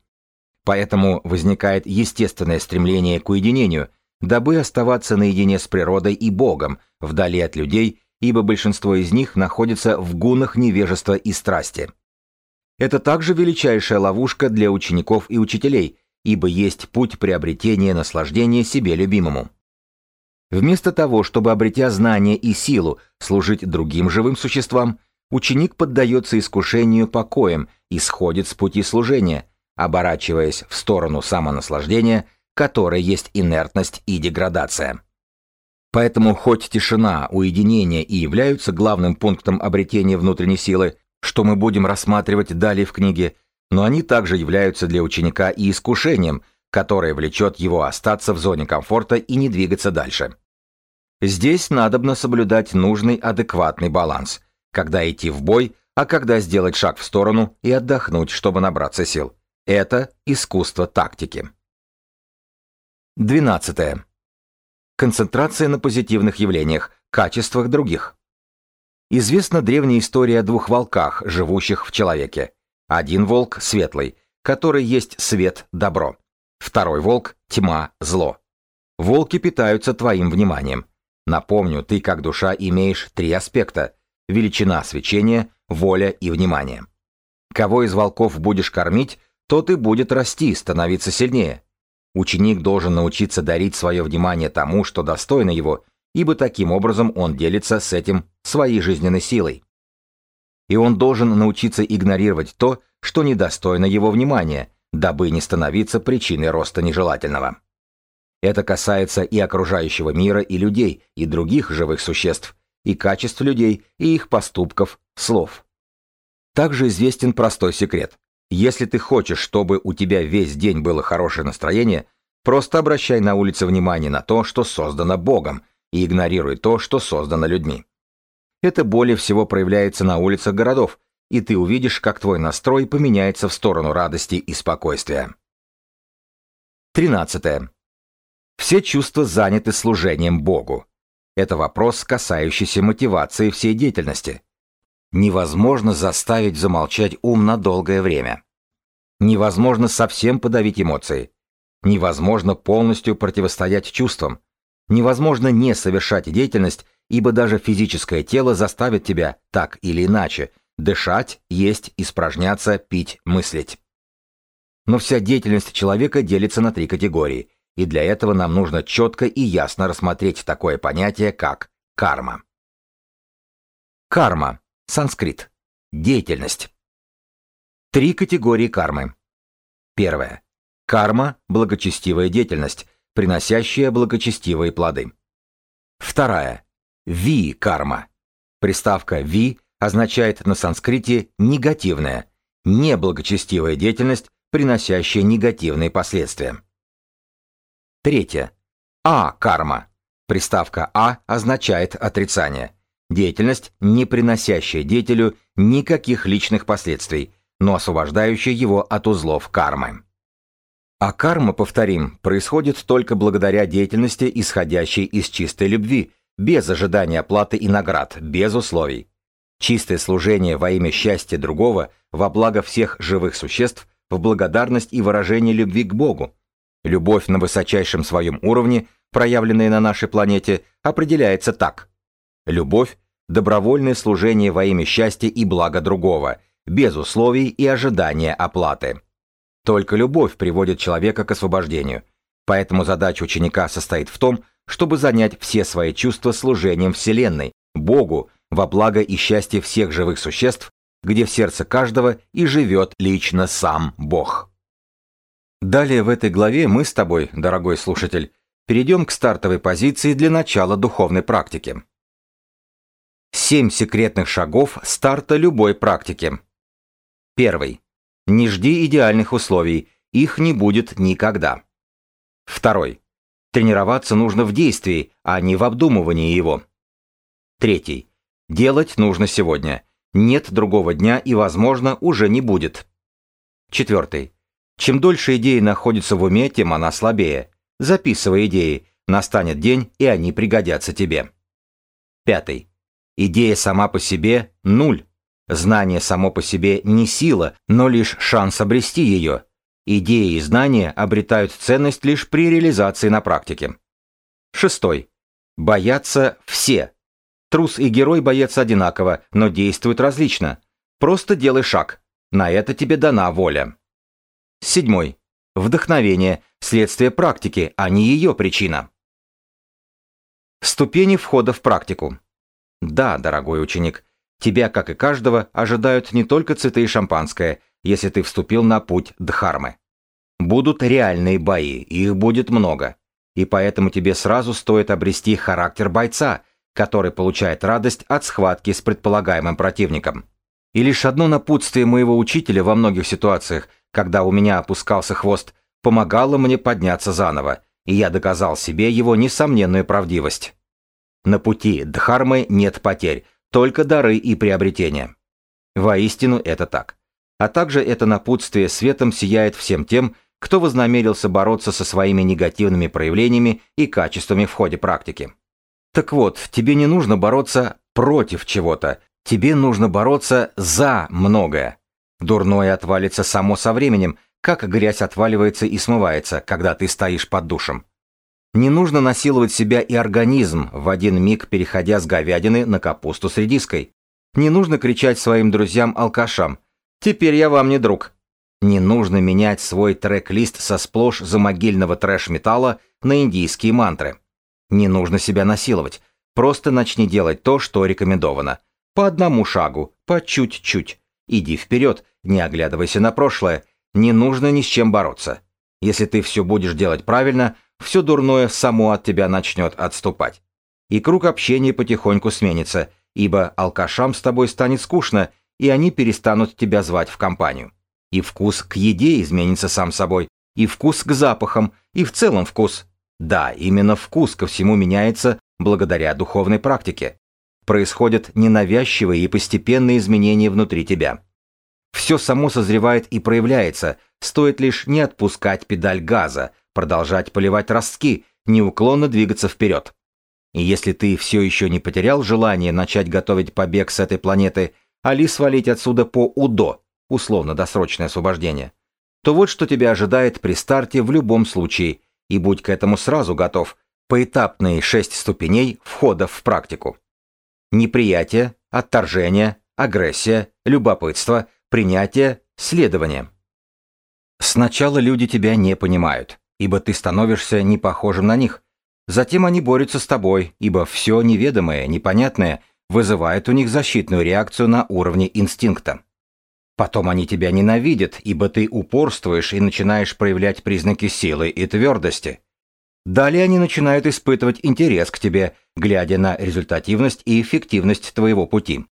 S1: Поэтому возникает естественное стремление к уединению, дабы оставаться наедине с природой и Богом, вдали от людей, ибо большинство из них находится в гунах невежества и страсти. Это также величайшая ловушка для учеников и учителей, ибо есть путь приобретения наслаждения себе любимому. Вместо того, чтобы, обретя знание и силу, служить другим живым существам, ученик поддается искушению покоем и сходит с пути служения, оборачиваясь в сторону самонаслаждения, которое есть инертность и деградация. Поэтому хоть тишина, уединение и являются главным пунктом обретения внутренней силы, что мы будем рассматривать далее в книге, но они также являются для ученика и искушением, которое влечет его остаться в зоне комфорта и не двигаться дальше. Здесь надобно соблюдать нужный адекватный баланс, когда идти в бой, а когда сделать шаг в сторону и отдохнуть, чтобы набраться сил. Это искусство тактики. 12. Концентрация на позитивных явлениях, качествах других. Известна древняя история о двух волках, живущих в человеке. Один волк – светлый, который есть свет, добро. Второй волк – тьма, зло. Волки питаются твоим вниманием. Напомню, ты как душа имеешь три аспекта – величина свечения, воля и внимание. Кого из волков будешь кормить, тот и будет расти, становиться сильнее. Ученик должен научиться дарить свое внимание тому, что достойно его, ибо таким образом он делится с этим своей жизненной силой. И он должен научиться игнорировать то, что недостойно его внимания, дабы не становиться причиной роста нежелательного. Это касается и окружающего мира, и людей, и других живых существ, и качеств людей, и их поступков, слов. Также известен простой секрет. Если ты хочешь, чтобы у тебя весь день было хорошее настроение, просто обращай на улице внимание на то, что создано Богом, и игнорируй то, что создано людьми. Это более всего проявляется на улицах городов, и ты увидишь, как твой настрой поменяется в сторону радости и спокойствия. 13. Все чувства заняты служением Богу. Это вопрос, касающийся мотивации всей деятельности. Невозможно заставить замолчать ум на долгое время. Невозможно совсем подавить эмоции. Невозможно полностью противостоять чувствам. Невозможно не совершать деятельность, ибо даже физическое тело заставит тебя, так или иначе, дышать, есть, испражняться, пить, мыслить. Но вся деятельность человека делится на три категории, и для этого нам нужно четко и ясно рассмотреть такое понятие, как карма. Карма. Санскрит. Деятельность. Три категории кармы. Первое. Карма – благочестивая деятельность, приносящая благочестивые плоды. Вторая. Ви-карма. Приставка «ви» означает на санскрите негативная, неблагочестивая деятельность, приносящая негативные последствия. Третье. А-карма. Приставка «а» означает отрицание. Деятельность, не приносящая деятелю никаких личных последствий, но освобождающая его от узлов кармы. А карма, повторим, происходит только благодаря деятельности, исходящей из чистой любви, без ожидания оплаты и наград, без условий. Чистое служение во имя счастья другого, во благо всех живых существ, в благодарность и выражение любви к Богу. Любовь на высочайшем своем уровне, проявленная на нашей планете, определяется так. Любовь – добровольное служение во имя счастья и блага другого, без условий и ожидания оплаты. Только любовь приводит человека к освобождению. Поэтому задача ученика состоит в том, чтобы занять все свои чувства служением Вселенной, Богу, во благо и счастье всех живых существ, где в сердце каждого и живет лично сам Бог. Далее в этой главе мы с тобой, дорогой слушатель, перейдем к стартовой позиции для начала духовной практики. Семь секретных шагов старта любой практики. Первый. Не жди идеальных условий, их не будет никогда. Второй. Тренироваться нужно в действии, а не в обдумывании его. Третий. Делать нужно сегодня. Нет другого дня и, возможно, уже не будет. Четвертый. Чем дольше идея находится в уме, тем она слабее. Записывай идеи. Настанет день, и они пригодятся тебе. Пятый. Идея сама по себе – нуль. Знание само по себе не сила, но лишь шанс обрести ее. Идеи и знания обретают ценность лишь при реализации на практике. Шестой. Боятся все. Трус и герой боятся одинаково, но действуют различно. Просто делай шаг. На это тебе дана воля. Седьмой. Вдохновение – следствие практики, а не ее причина. Ступени входа в практику. Да, дорогой ученик, тебя, как и каждого, ожидают не только цветы и шампанское – если ты вступил на путь Дхармы. Будут реальные бои, их будет много. И поэтому тебе сразу стоит обрести характер бойца, который получает радость от схватки с предполагаемым противником. И лишь одно напутствие моего учителя во многих ситуациях, когда у меня опускался хвост, помогало мне подняться заново, и я доказал себе его несомненную правдивость. На пути Дхармы нет потерь, только дары и приобретения. Воистину это так а также это напутствие светом сияет всем тем, кто вознамерился бороться со своими негативными проявлениями и качествами в ходе практики. Так вот, тебе не нужно бороться против чего-то, тебе нужно бороться за многое. Дурное отвалится само со временем, как грязь отваливается и смывается, когда ты стоишь под душем. Не нужно насиловать себя и организм, в один миг переходя с говядины на капусту с редиской. Не нужно кричать своим друзьям-алкашам – Теперь я вам не друг. Не нужно менять свой трек-лист со сплошь замогильного трэш-металла на индийские мантры. Не нужно себя насиловать. Просто начни делать то, что рекомендовано. По одному шагу, по чуть-чуть. Иди вперед, не оглядывайся на прошлое. Не нужно ни с чем бороться. Если ты все будешь делать правильно, все дурное само от тебя начнет отступать. И круг общения потихоньку сменится, ибо алкашам с тобой станет скучно, и они перестанут тебя звать в компанию. И вкус к еде изменится сам собой, и вкус к запахам, и в целом вкус. Да, именно вкус ко всему меняется благодаря духовной практике. Происходят ненавязчивые и постепенные изменения внутри тебя. Все само созревает и проявляется, стоит лишь не отпускать педаль газа, продолжать поливать ростки, неуклонно двигаться вперед. И если ты все еще не потерял желание начать готовить побег с этой планеты али свалить отсюда по УДО, условно-досрочное освобождение, то вот что тебя ожидает при старте в любом случае, и будь к этому сразу готов, поэтапные шесть ступеней входа в практику. Неприятие, отторжение, агрессия, любопытство, принятие, следование. Сначала люди тебя не понимают, ибо ты становишься не похожим на них. Затем они борются с тобой, ибо все неведомое, непонятное вызывает у них защитную реакцию на уровне инстинкта. Потом они тебя ненавидят, ибо ты упорствуешь и начинаешь проявлять признаки силы и твердости. Далее они начинают испытывать интерес к тебе, глядя на результативность и эффективность твоего пути.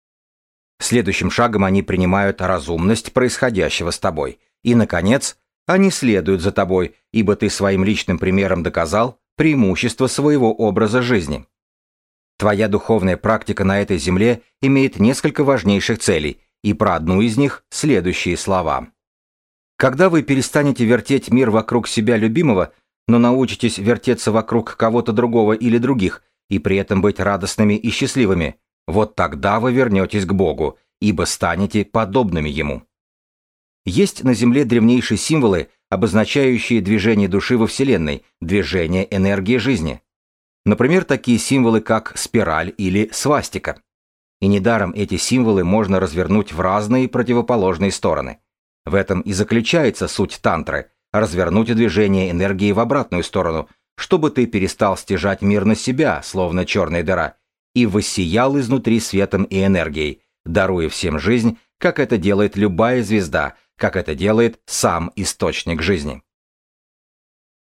S1: Следующим шагом они принимают разумность происходящего с тобой. И, наконец, они следуют за тобой, ибо ты своим личным примером доказал преимущество своего образа жизни. Твоя духовная практика на этой земле имеет несколько важнейших целей, и про одну из них следующие слова. Когда вы перестанете вертеть мир вокруг себя любимого, но научитесь вертеться вокруг кого-то другого или других, и при этом быть радостными и счастливыми, вот тогда вы вернетесь к Богу, ибо станете подобными Ему. Есть на Земле древнейшие символы, обозначающие движение души во Вселенной, движение энергии жизни. Например, такие символы, как спираль или свастика. И недаром эти символы можно развернуть в разные противоположные стороны. В этом и заключается суть тантры – развернуть движение энергии в обратную сторону, чтобы ты перестал стяжать мир на себя, словно черная дыра, и воссиял изнутри светом и энергией, даруя всем жизнь, как это делает любая звезда, как это делает сам источник жизни.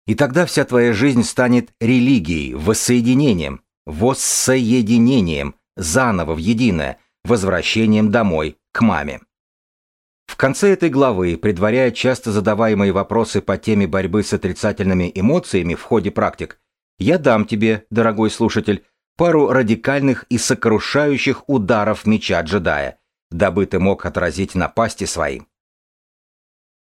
S1: И тогда вся твоя жизнь станет религией, воссоединением, воссоединением, заново в единое, возвращением домой, к маме. В конце этой главы, предваряя часто задаваемые вопросы по теме борьбы с отрицательными эмоциями в ходе практик, я дам тебе, дорогой слушатель, пару радикальных и сокрушающих ударов меча джедая, дабы ты мог отразить напасти свои.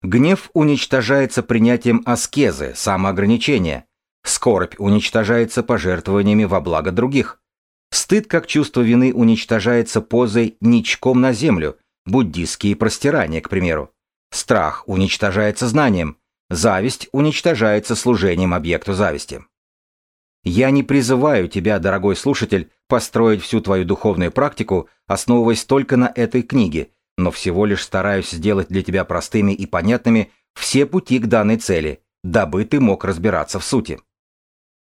S1: Гнев уничтожается принятием аскезы, самоограничения. Скорбь уничтожается пожертвованиями во благо других. Стыд как чувство вины уничтожается позой ничком на землю, буддистские простирания, к примеру. Страх уничтожается знанием. Зависть уничтожается служением объекту зависти. Я не призываю тебя, дорогой слушатель, построить всю твою духовную практику, основываясь только на этой книге, но всего лишь стараюсь сделать для тебя простыми и понятными все пути к данной цели, дабы ты мог разбираться в сути.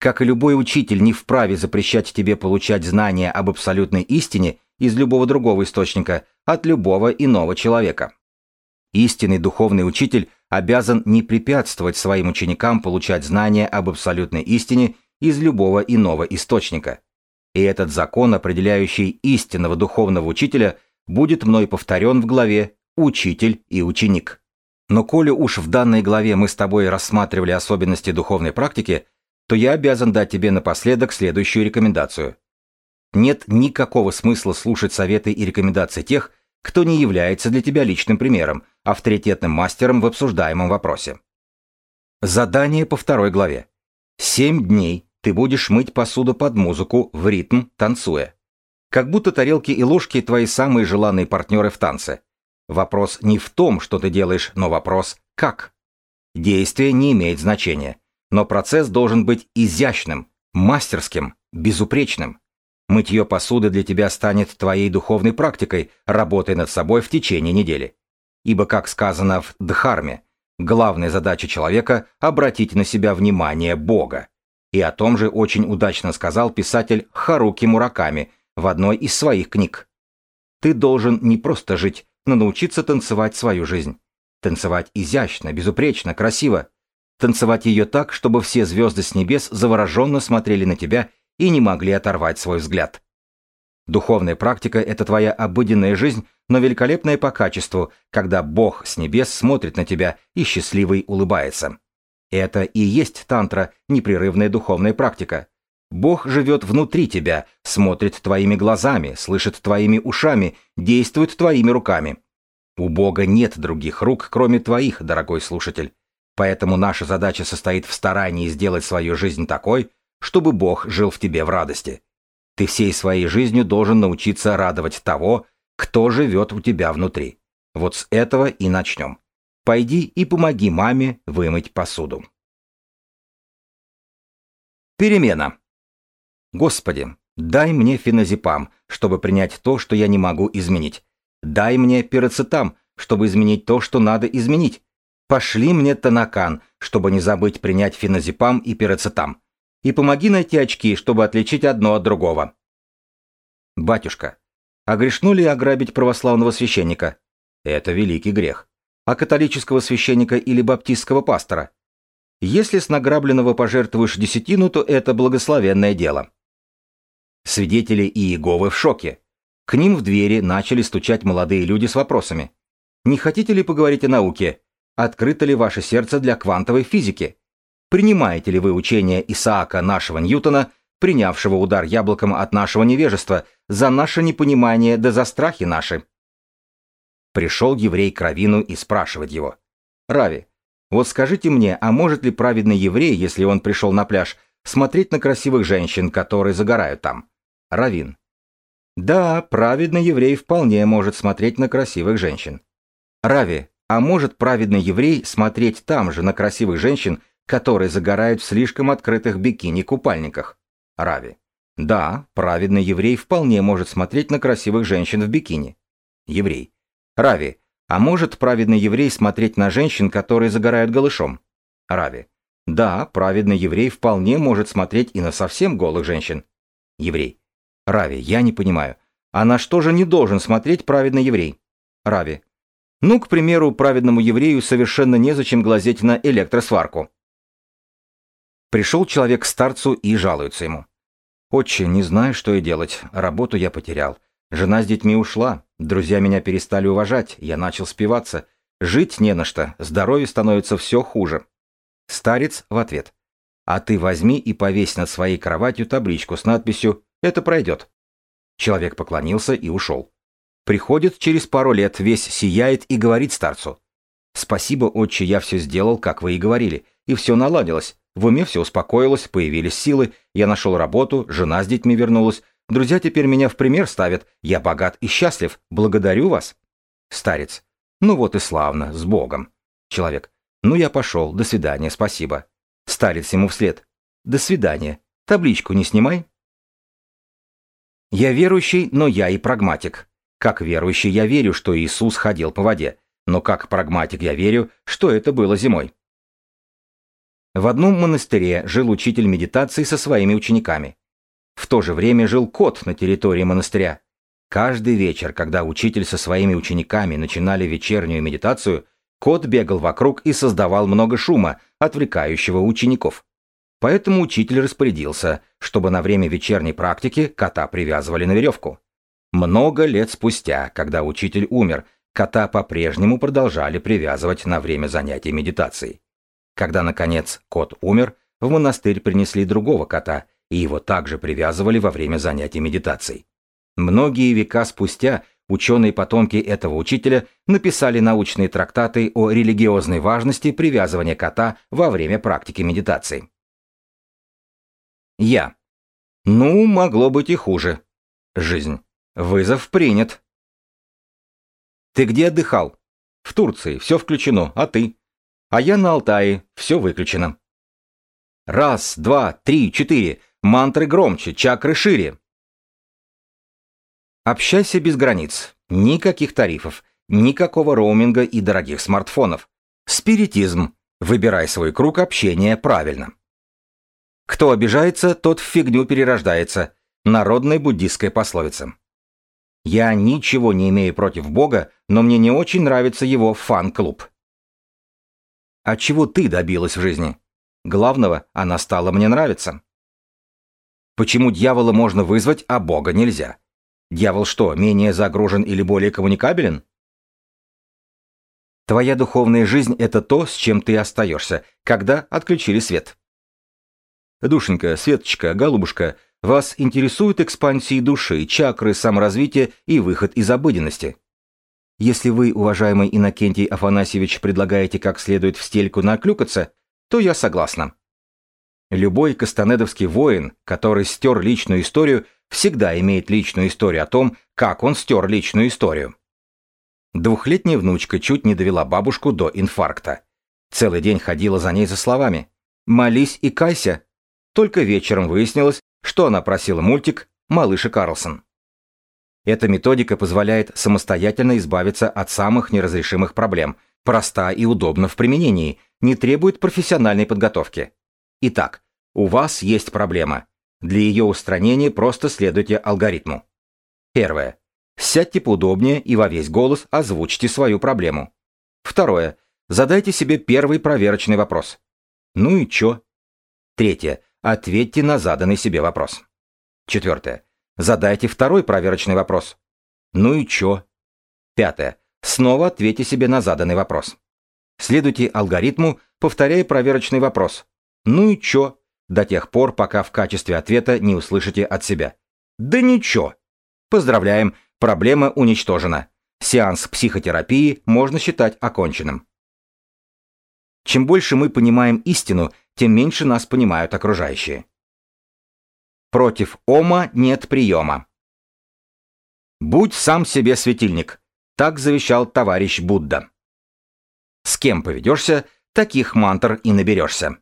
S1: Как и любой учитель не вправе запрещать тебе получать знания об абсолютной истине из любого другого источника, от любого иного человека. Истинный духовный учитель обязан не препятствовать своим ученикам получать знания об абсолютной истине из любого иного источника. И этот закон, определяющий истинного духовного учителя, будет мной повторен в главе «Учитель и ученик». Но коли уж в данной главе мы с тобой рассматривали особенности духовной практики, то я обязан дать тебе напоследок следующую рекомендацию. Нет никакого смысла слушать советы и рекомендации тех, кто не является для тебя личным примером, авторитетным мастером в обсуждаемом вопросе. Задание по второй главе. Семь дней ты будешь мыть посуду под музыку в ритм, танцуя. Как будто тарелки и ложки твои самые желанные партнеры в танце. Вопрос не в том, что ты делаешь, но вопрос «как?». Действие не имеет значения, но процесс должен быть изящным, мастерским, безупречным. Мытье посуды для тебя станет твоей духовной практикой, работай над собой в течение недели. Ибо, как сказано в Дхарме, главная задача человека – обратить на себя внимание Бога. И о том же очень удачно сказал писатель Харуки Мураками в одной из своих книг. Ты должен не просто жить, но научиться танцевать свою жизнь. Танцевать изящно, безупречно, красиво. Танцевать ее так, чтобы все звезды с небес завороженно смотрели на тебя и не могли оторвать свой взгляд. Духовная практика – это твоя обыденная жизнь, но великолепная по качеству, когда Бог с небес смотрит на тебя и счастливый улыбается. Это и есть тантра, непрерывная духовная практика. Бог живет внутри тебя, смотрит твоими глазами, слышит твоими ушами, действует твоими руками. У Бога нет других рук, кроме твоих, дорогой слушатель. Поэтому наша задача состоит в старании сделать свою жизнь такой, чтобы Бог жил в тебе в радости. Ты всей своей жизнью должен научиться радовать того, кто живет у тебя внутри. Вот с этого и начнем. Пойди и помоги маме вымыть посуду. Перемена. Господи, дай мне феназепам, чтобы принять то, что я не могу изменить. Дай мне пироцетам, чтобы изменить то, что надо изменить. Пошли мне танакан, чтобы не забыть принять феназепам и пироцетам и помоги найти очки, чтобы отличить одно от другого. Батюшка, а грешно ли ограбить православного священника? Это великий грех. А католического священника или баптистского пастора? Если с награбленного пожертвуешь десятину, то это благословенное дело. Свидетели Иеговы в шоке. К ним в двери начали стучать молодые люди с вопросами. Не хотите ли поговорить о науке? Открыто ли ваше сердце для квантовой физики? Принимаете ли вы учение Исаака нашего Ньютона, принявшего удар яблоком от нашего невежества, за наше непонимание да за страхи наши? Пришел еврей к Равину и спрашивает его. Рави, вот скажите мне, а может ли праведный еврей, если он пришел на пляж, смотреть на красивых женщин, которые загорают там? Равин. Да, праведный еврей вполне может смотреть на красивых женщин. Рави, а может праведный еврей смотреть там же на красивых женщин, которые загорают в слишком открытых бикини-купальниках. Рави. Да, праведный еврей вполне может смотреть на красивых женщин в бикини. Еврей. Рави. А может праведный еврей смотреть на женщин, которые загорают голышом? Рави. Да, праведный еврей вполне может смотреть и на совсем голых женщин. Еврей. Рави, я не понимаю. А на что же не должен смотреть праведный еврей? Рави. Ну, к примеру, праведному еврею совершенно незачем глазеть на электросварку. Пришел человек к старцу и жалуется ему. «Отче, не знаю, что и делать. Работу я потерял. Жена с детьми ушла. Друзья меня перестали уважать. Я начал спиваться. Жить не на что. Здоровье становится все хуже». Старец в ответ. «А ты возьми и повесь над своей кроватью табличку с надписью «Это пройдет». Человек поклонился и ушел. Приходит через пару лет, весь сияет и говорит старцу. «Спасибо, отче, я все сделал, как вы и говорили, и все наладилось. В уме все успокоилось, появились силы, я нашел работу, жена с детьми вернулась, друзья теперь меня в пример ставят, я богат и счастлив, благодарю вас. Старец. Ну вот и славно, с Богом. Человек. Ну я пошел, до свидания, спасибо. Старец ему вслед. До свидания. Табличку не снимай. Я верующий, но я и прагматик. Как верующий я верю, что Иисус ходил по воде, но как прагматик я верю, что это было зимой. В одном монастыре жил учитель медитации со своими учениками. В то же время жил кот на территории монастыря. Каждый вечер, когда учитель со своими учениками начинали вечернюю медитацию, кот бегал вокруг и создавал много шума, отвлекающего учеников. Поэтому учитель распорядился, чтобы на время вечерней практики кота привязывали на веревку. Много лет спустя, когда учитель умер, кота по-прежнему продолжали привязывать на время занятий медитацией. Когда, наконец, кот умер, в монастырь принесли другого кота, и его также привязывали во время занятий медитацией. Многие века спустя ученые-потомки этого учителя написали научные трактаты о религиозной важности привязывания кота во время практики медитации. Я. Ну, могло быть и хуже. Жизнь. Вызов принят. Ты где отдыхал? В Турции, все включено, а ты? А я на Алтае, все выключено. Раз, два, три, четыре. Мантры громче, чакры шире. Общайся без границ. Никаких тарифов, никакого роуминга и дорогих смартфонов. Спиритизм. Выбирай свой круг общения правильно. Кто обижается, тот в фигню перерождается. Народная буддистская пословица. Я ничего не имею против Бога, но мне не очень нравится его фан-клуб. А чего ты добилась в жизни? Главного, она стала мне нравиться. Почему дьявола можно вызвать, а Бога нельзя? Дьявол что, менее загружен или более коммуникабелен? Твоя духовная жизнь – это то, с чем ты остаешься, когда отключили свет. Душенька, Светочка, Голубушка, вас интересуют экспансии души, чакры, саморазвитие и выход из обыденности? Если вы, уважаемый Иннокентий Афанасьевич, предлагаете как следует в стельку наклюкаться, то я согласна. Любой кастанедовский воин, который стер личную историю, всегда имеет личную историю о том, как он стер личную историю. Двухлетняя внучка чуть не довела бабушку до инфаркта. Целый день ходила за ней за словами. «Молись и кайся». Только вечером выяснилось, что она просила мультик «Малыш и Карлсон». Эта методика позволяет самостоятельно избавиться от самых неразрешимых проблем, проста и удобна в применении, не требует профессиональной подготовки. Итак, у вас есть проблема. Для ее устранения просто следуйте алгоритму. Первое. Сядьте поудобнее и во весь голос озвучьте свою проблему. Второе. Задайте себе первый проверочный вопрос. Ну и чё? Третье. Ответьте на заданный себе вопрос. Четвертое. Задайте второй проверочный вопрос. Ну и чё? Пятое. Снова ответьте себе на заданный вопрос. Следуйте алгоритму, повторяя проверочный вопрос. Ну и чё? До тех пор, пока в качестве ответа не услышите от себя. Да ничего. Поздравляем, проблема уничтожена. Сеанс психотерапии можно считать оконченным. Чем больше мы понимаем истину, тем меньше нас понимают окружающие. Против Ома нет приема. Будь сам себе светильник. Так завещал товарищ Будда. С кем поведешься, таких мантр и наберешься.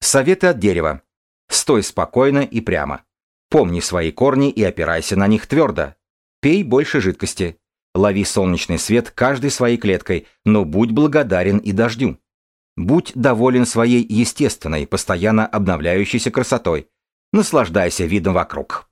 S1: Советы от дерева. Стой спокойно и прямо. Помни свои корни и опирайся на них твердо. Пей больше жидкости. Лови солнечный свет каждой своей клеткой, но будь благодарен и дождю. Будь доволен своей естественной, постоянно обновляющейся красотой, Наслаждайся видом вокруг.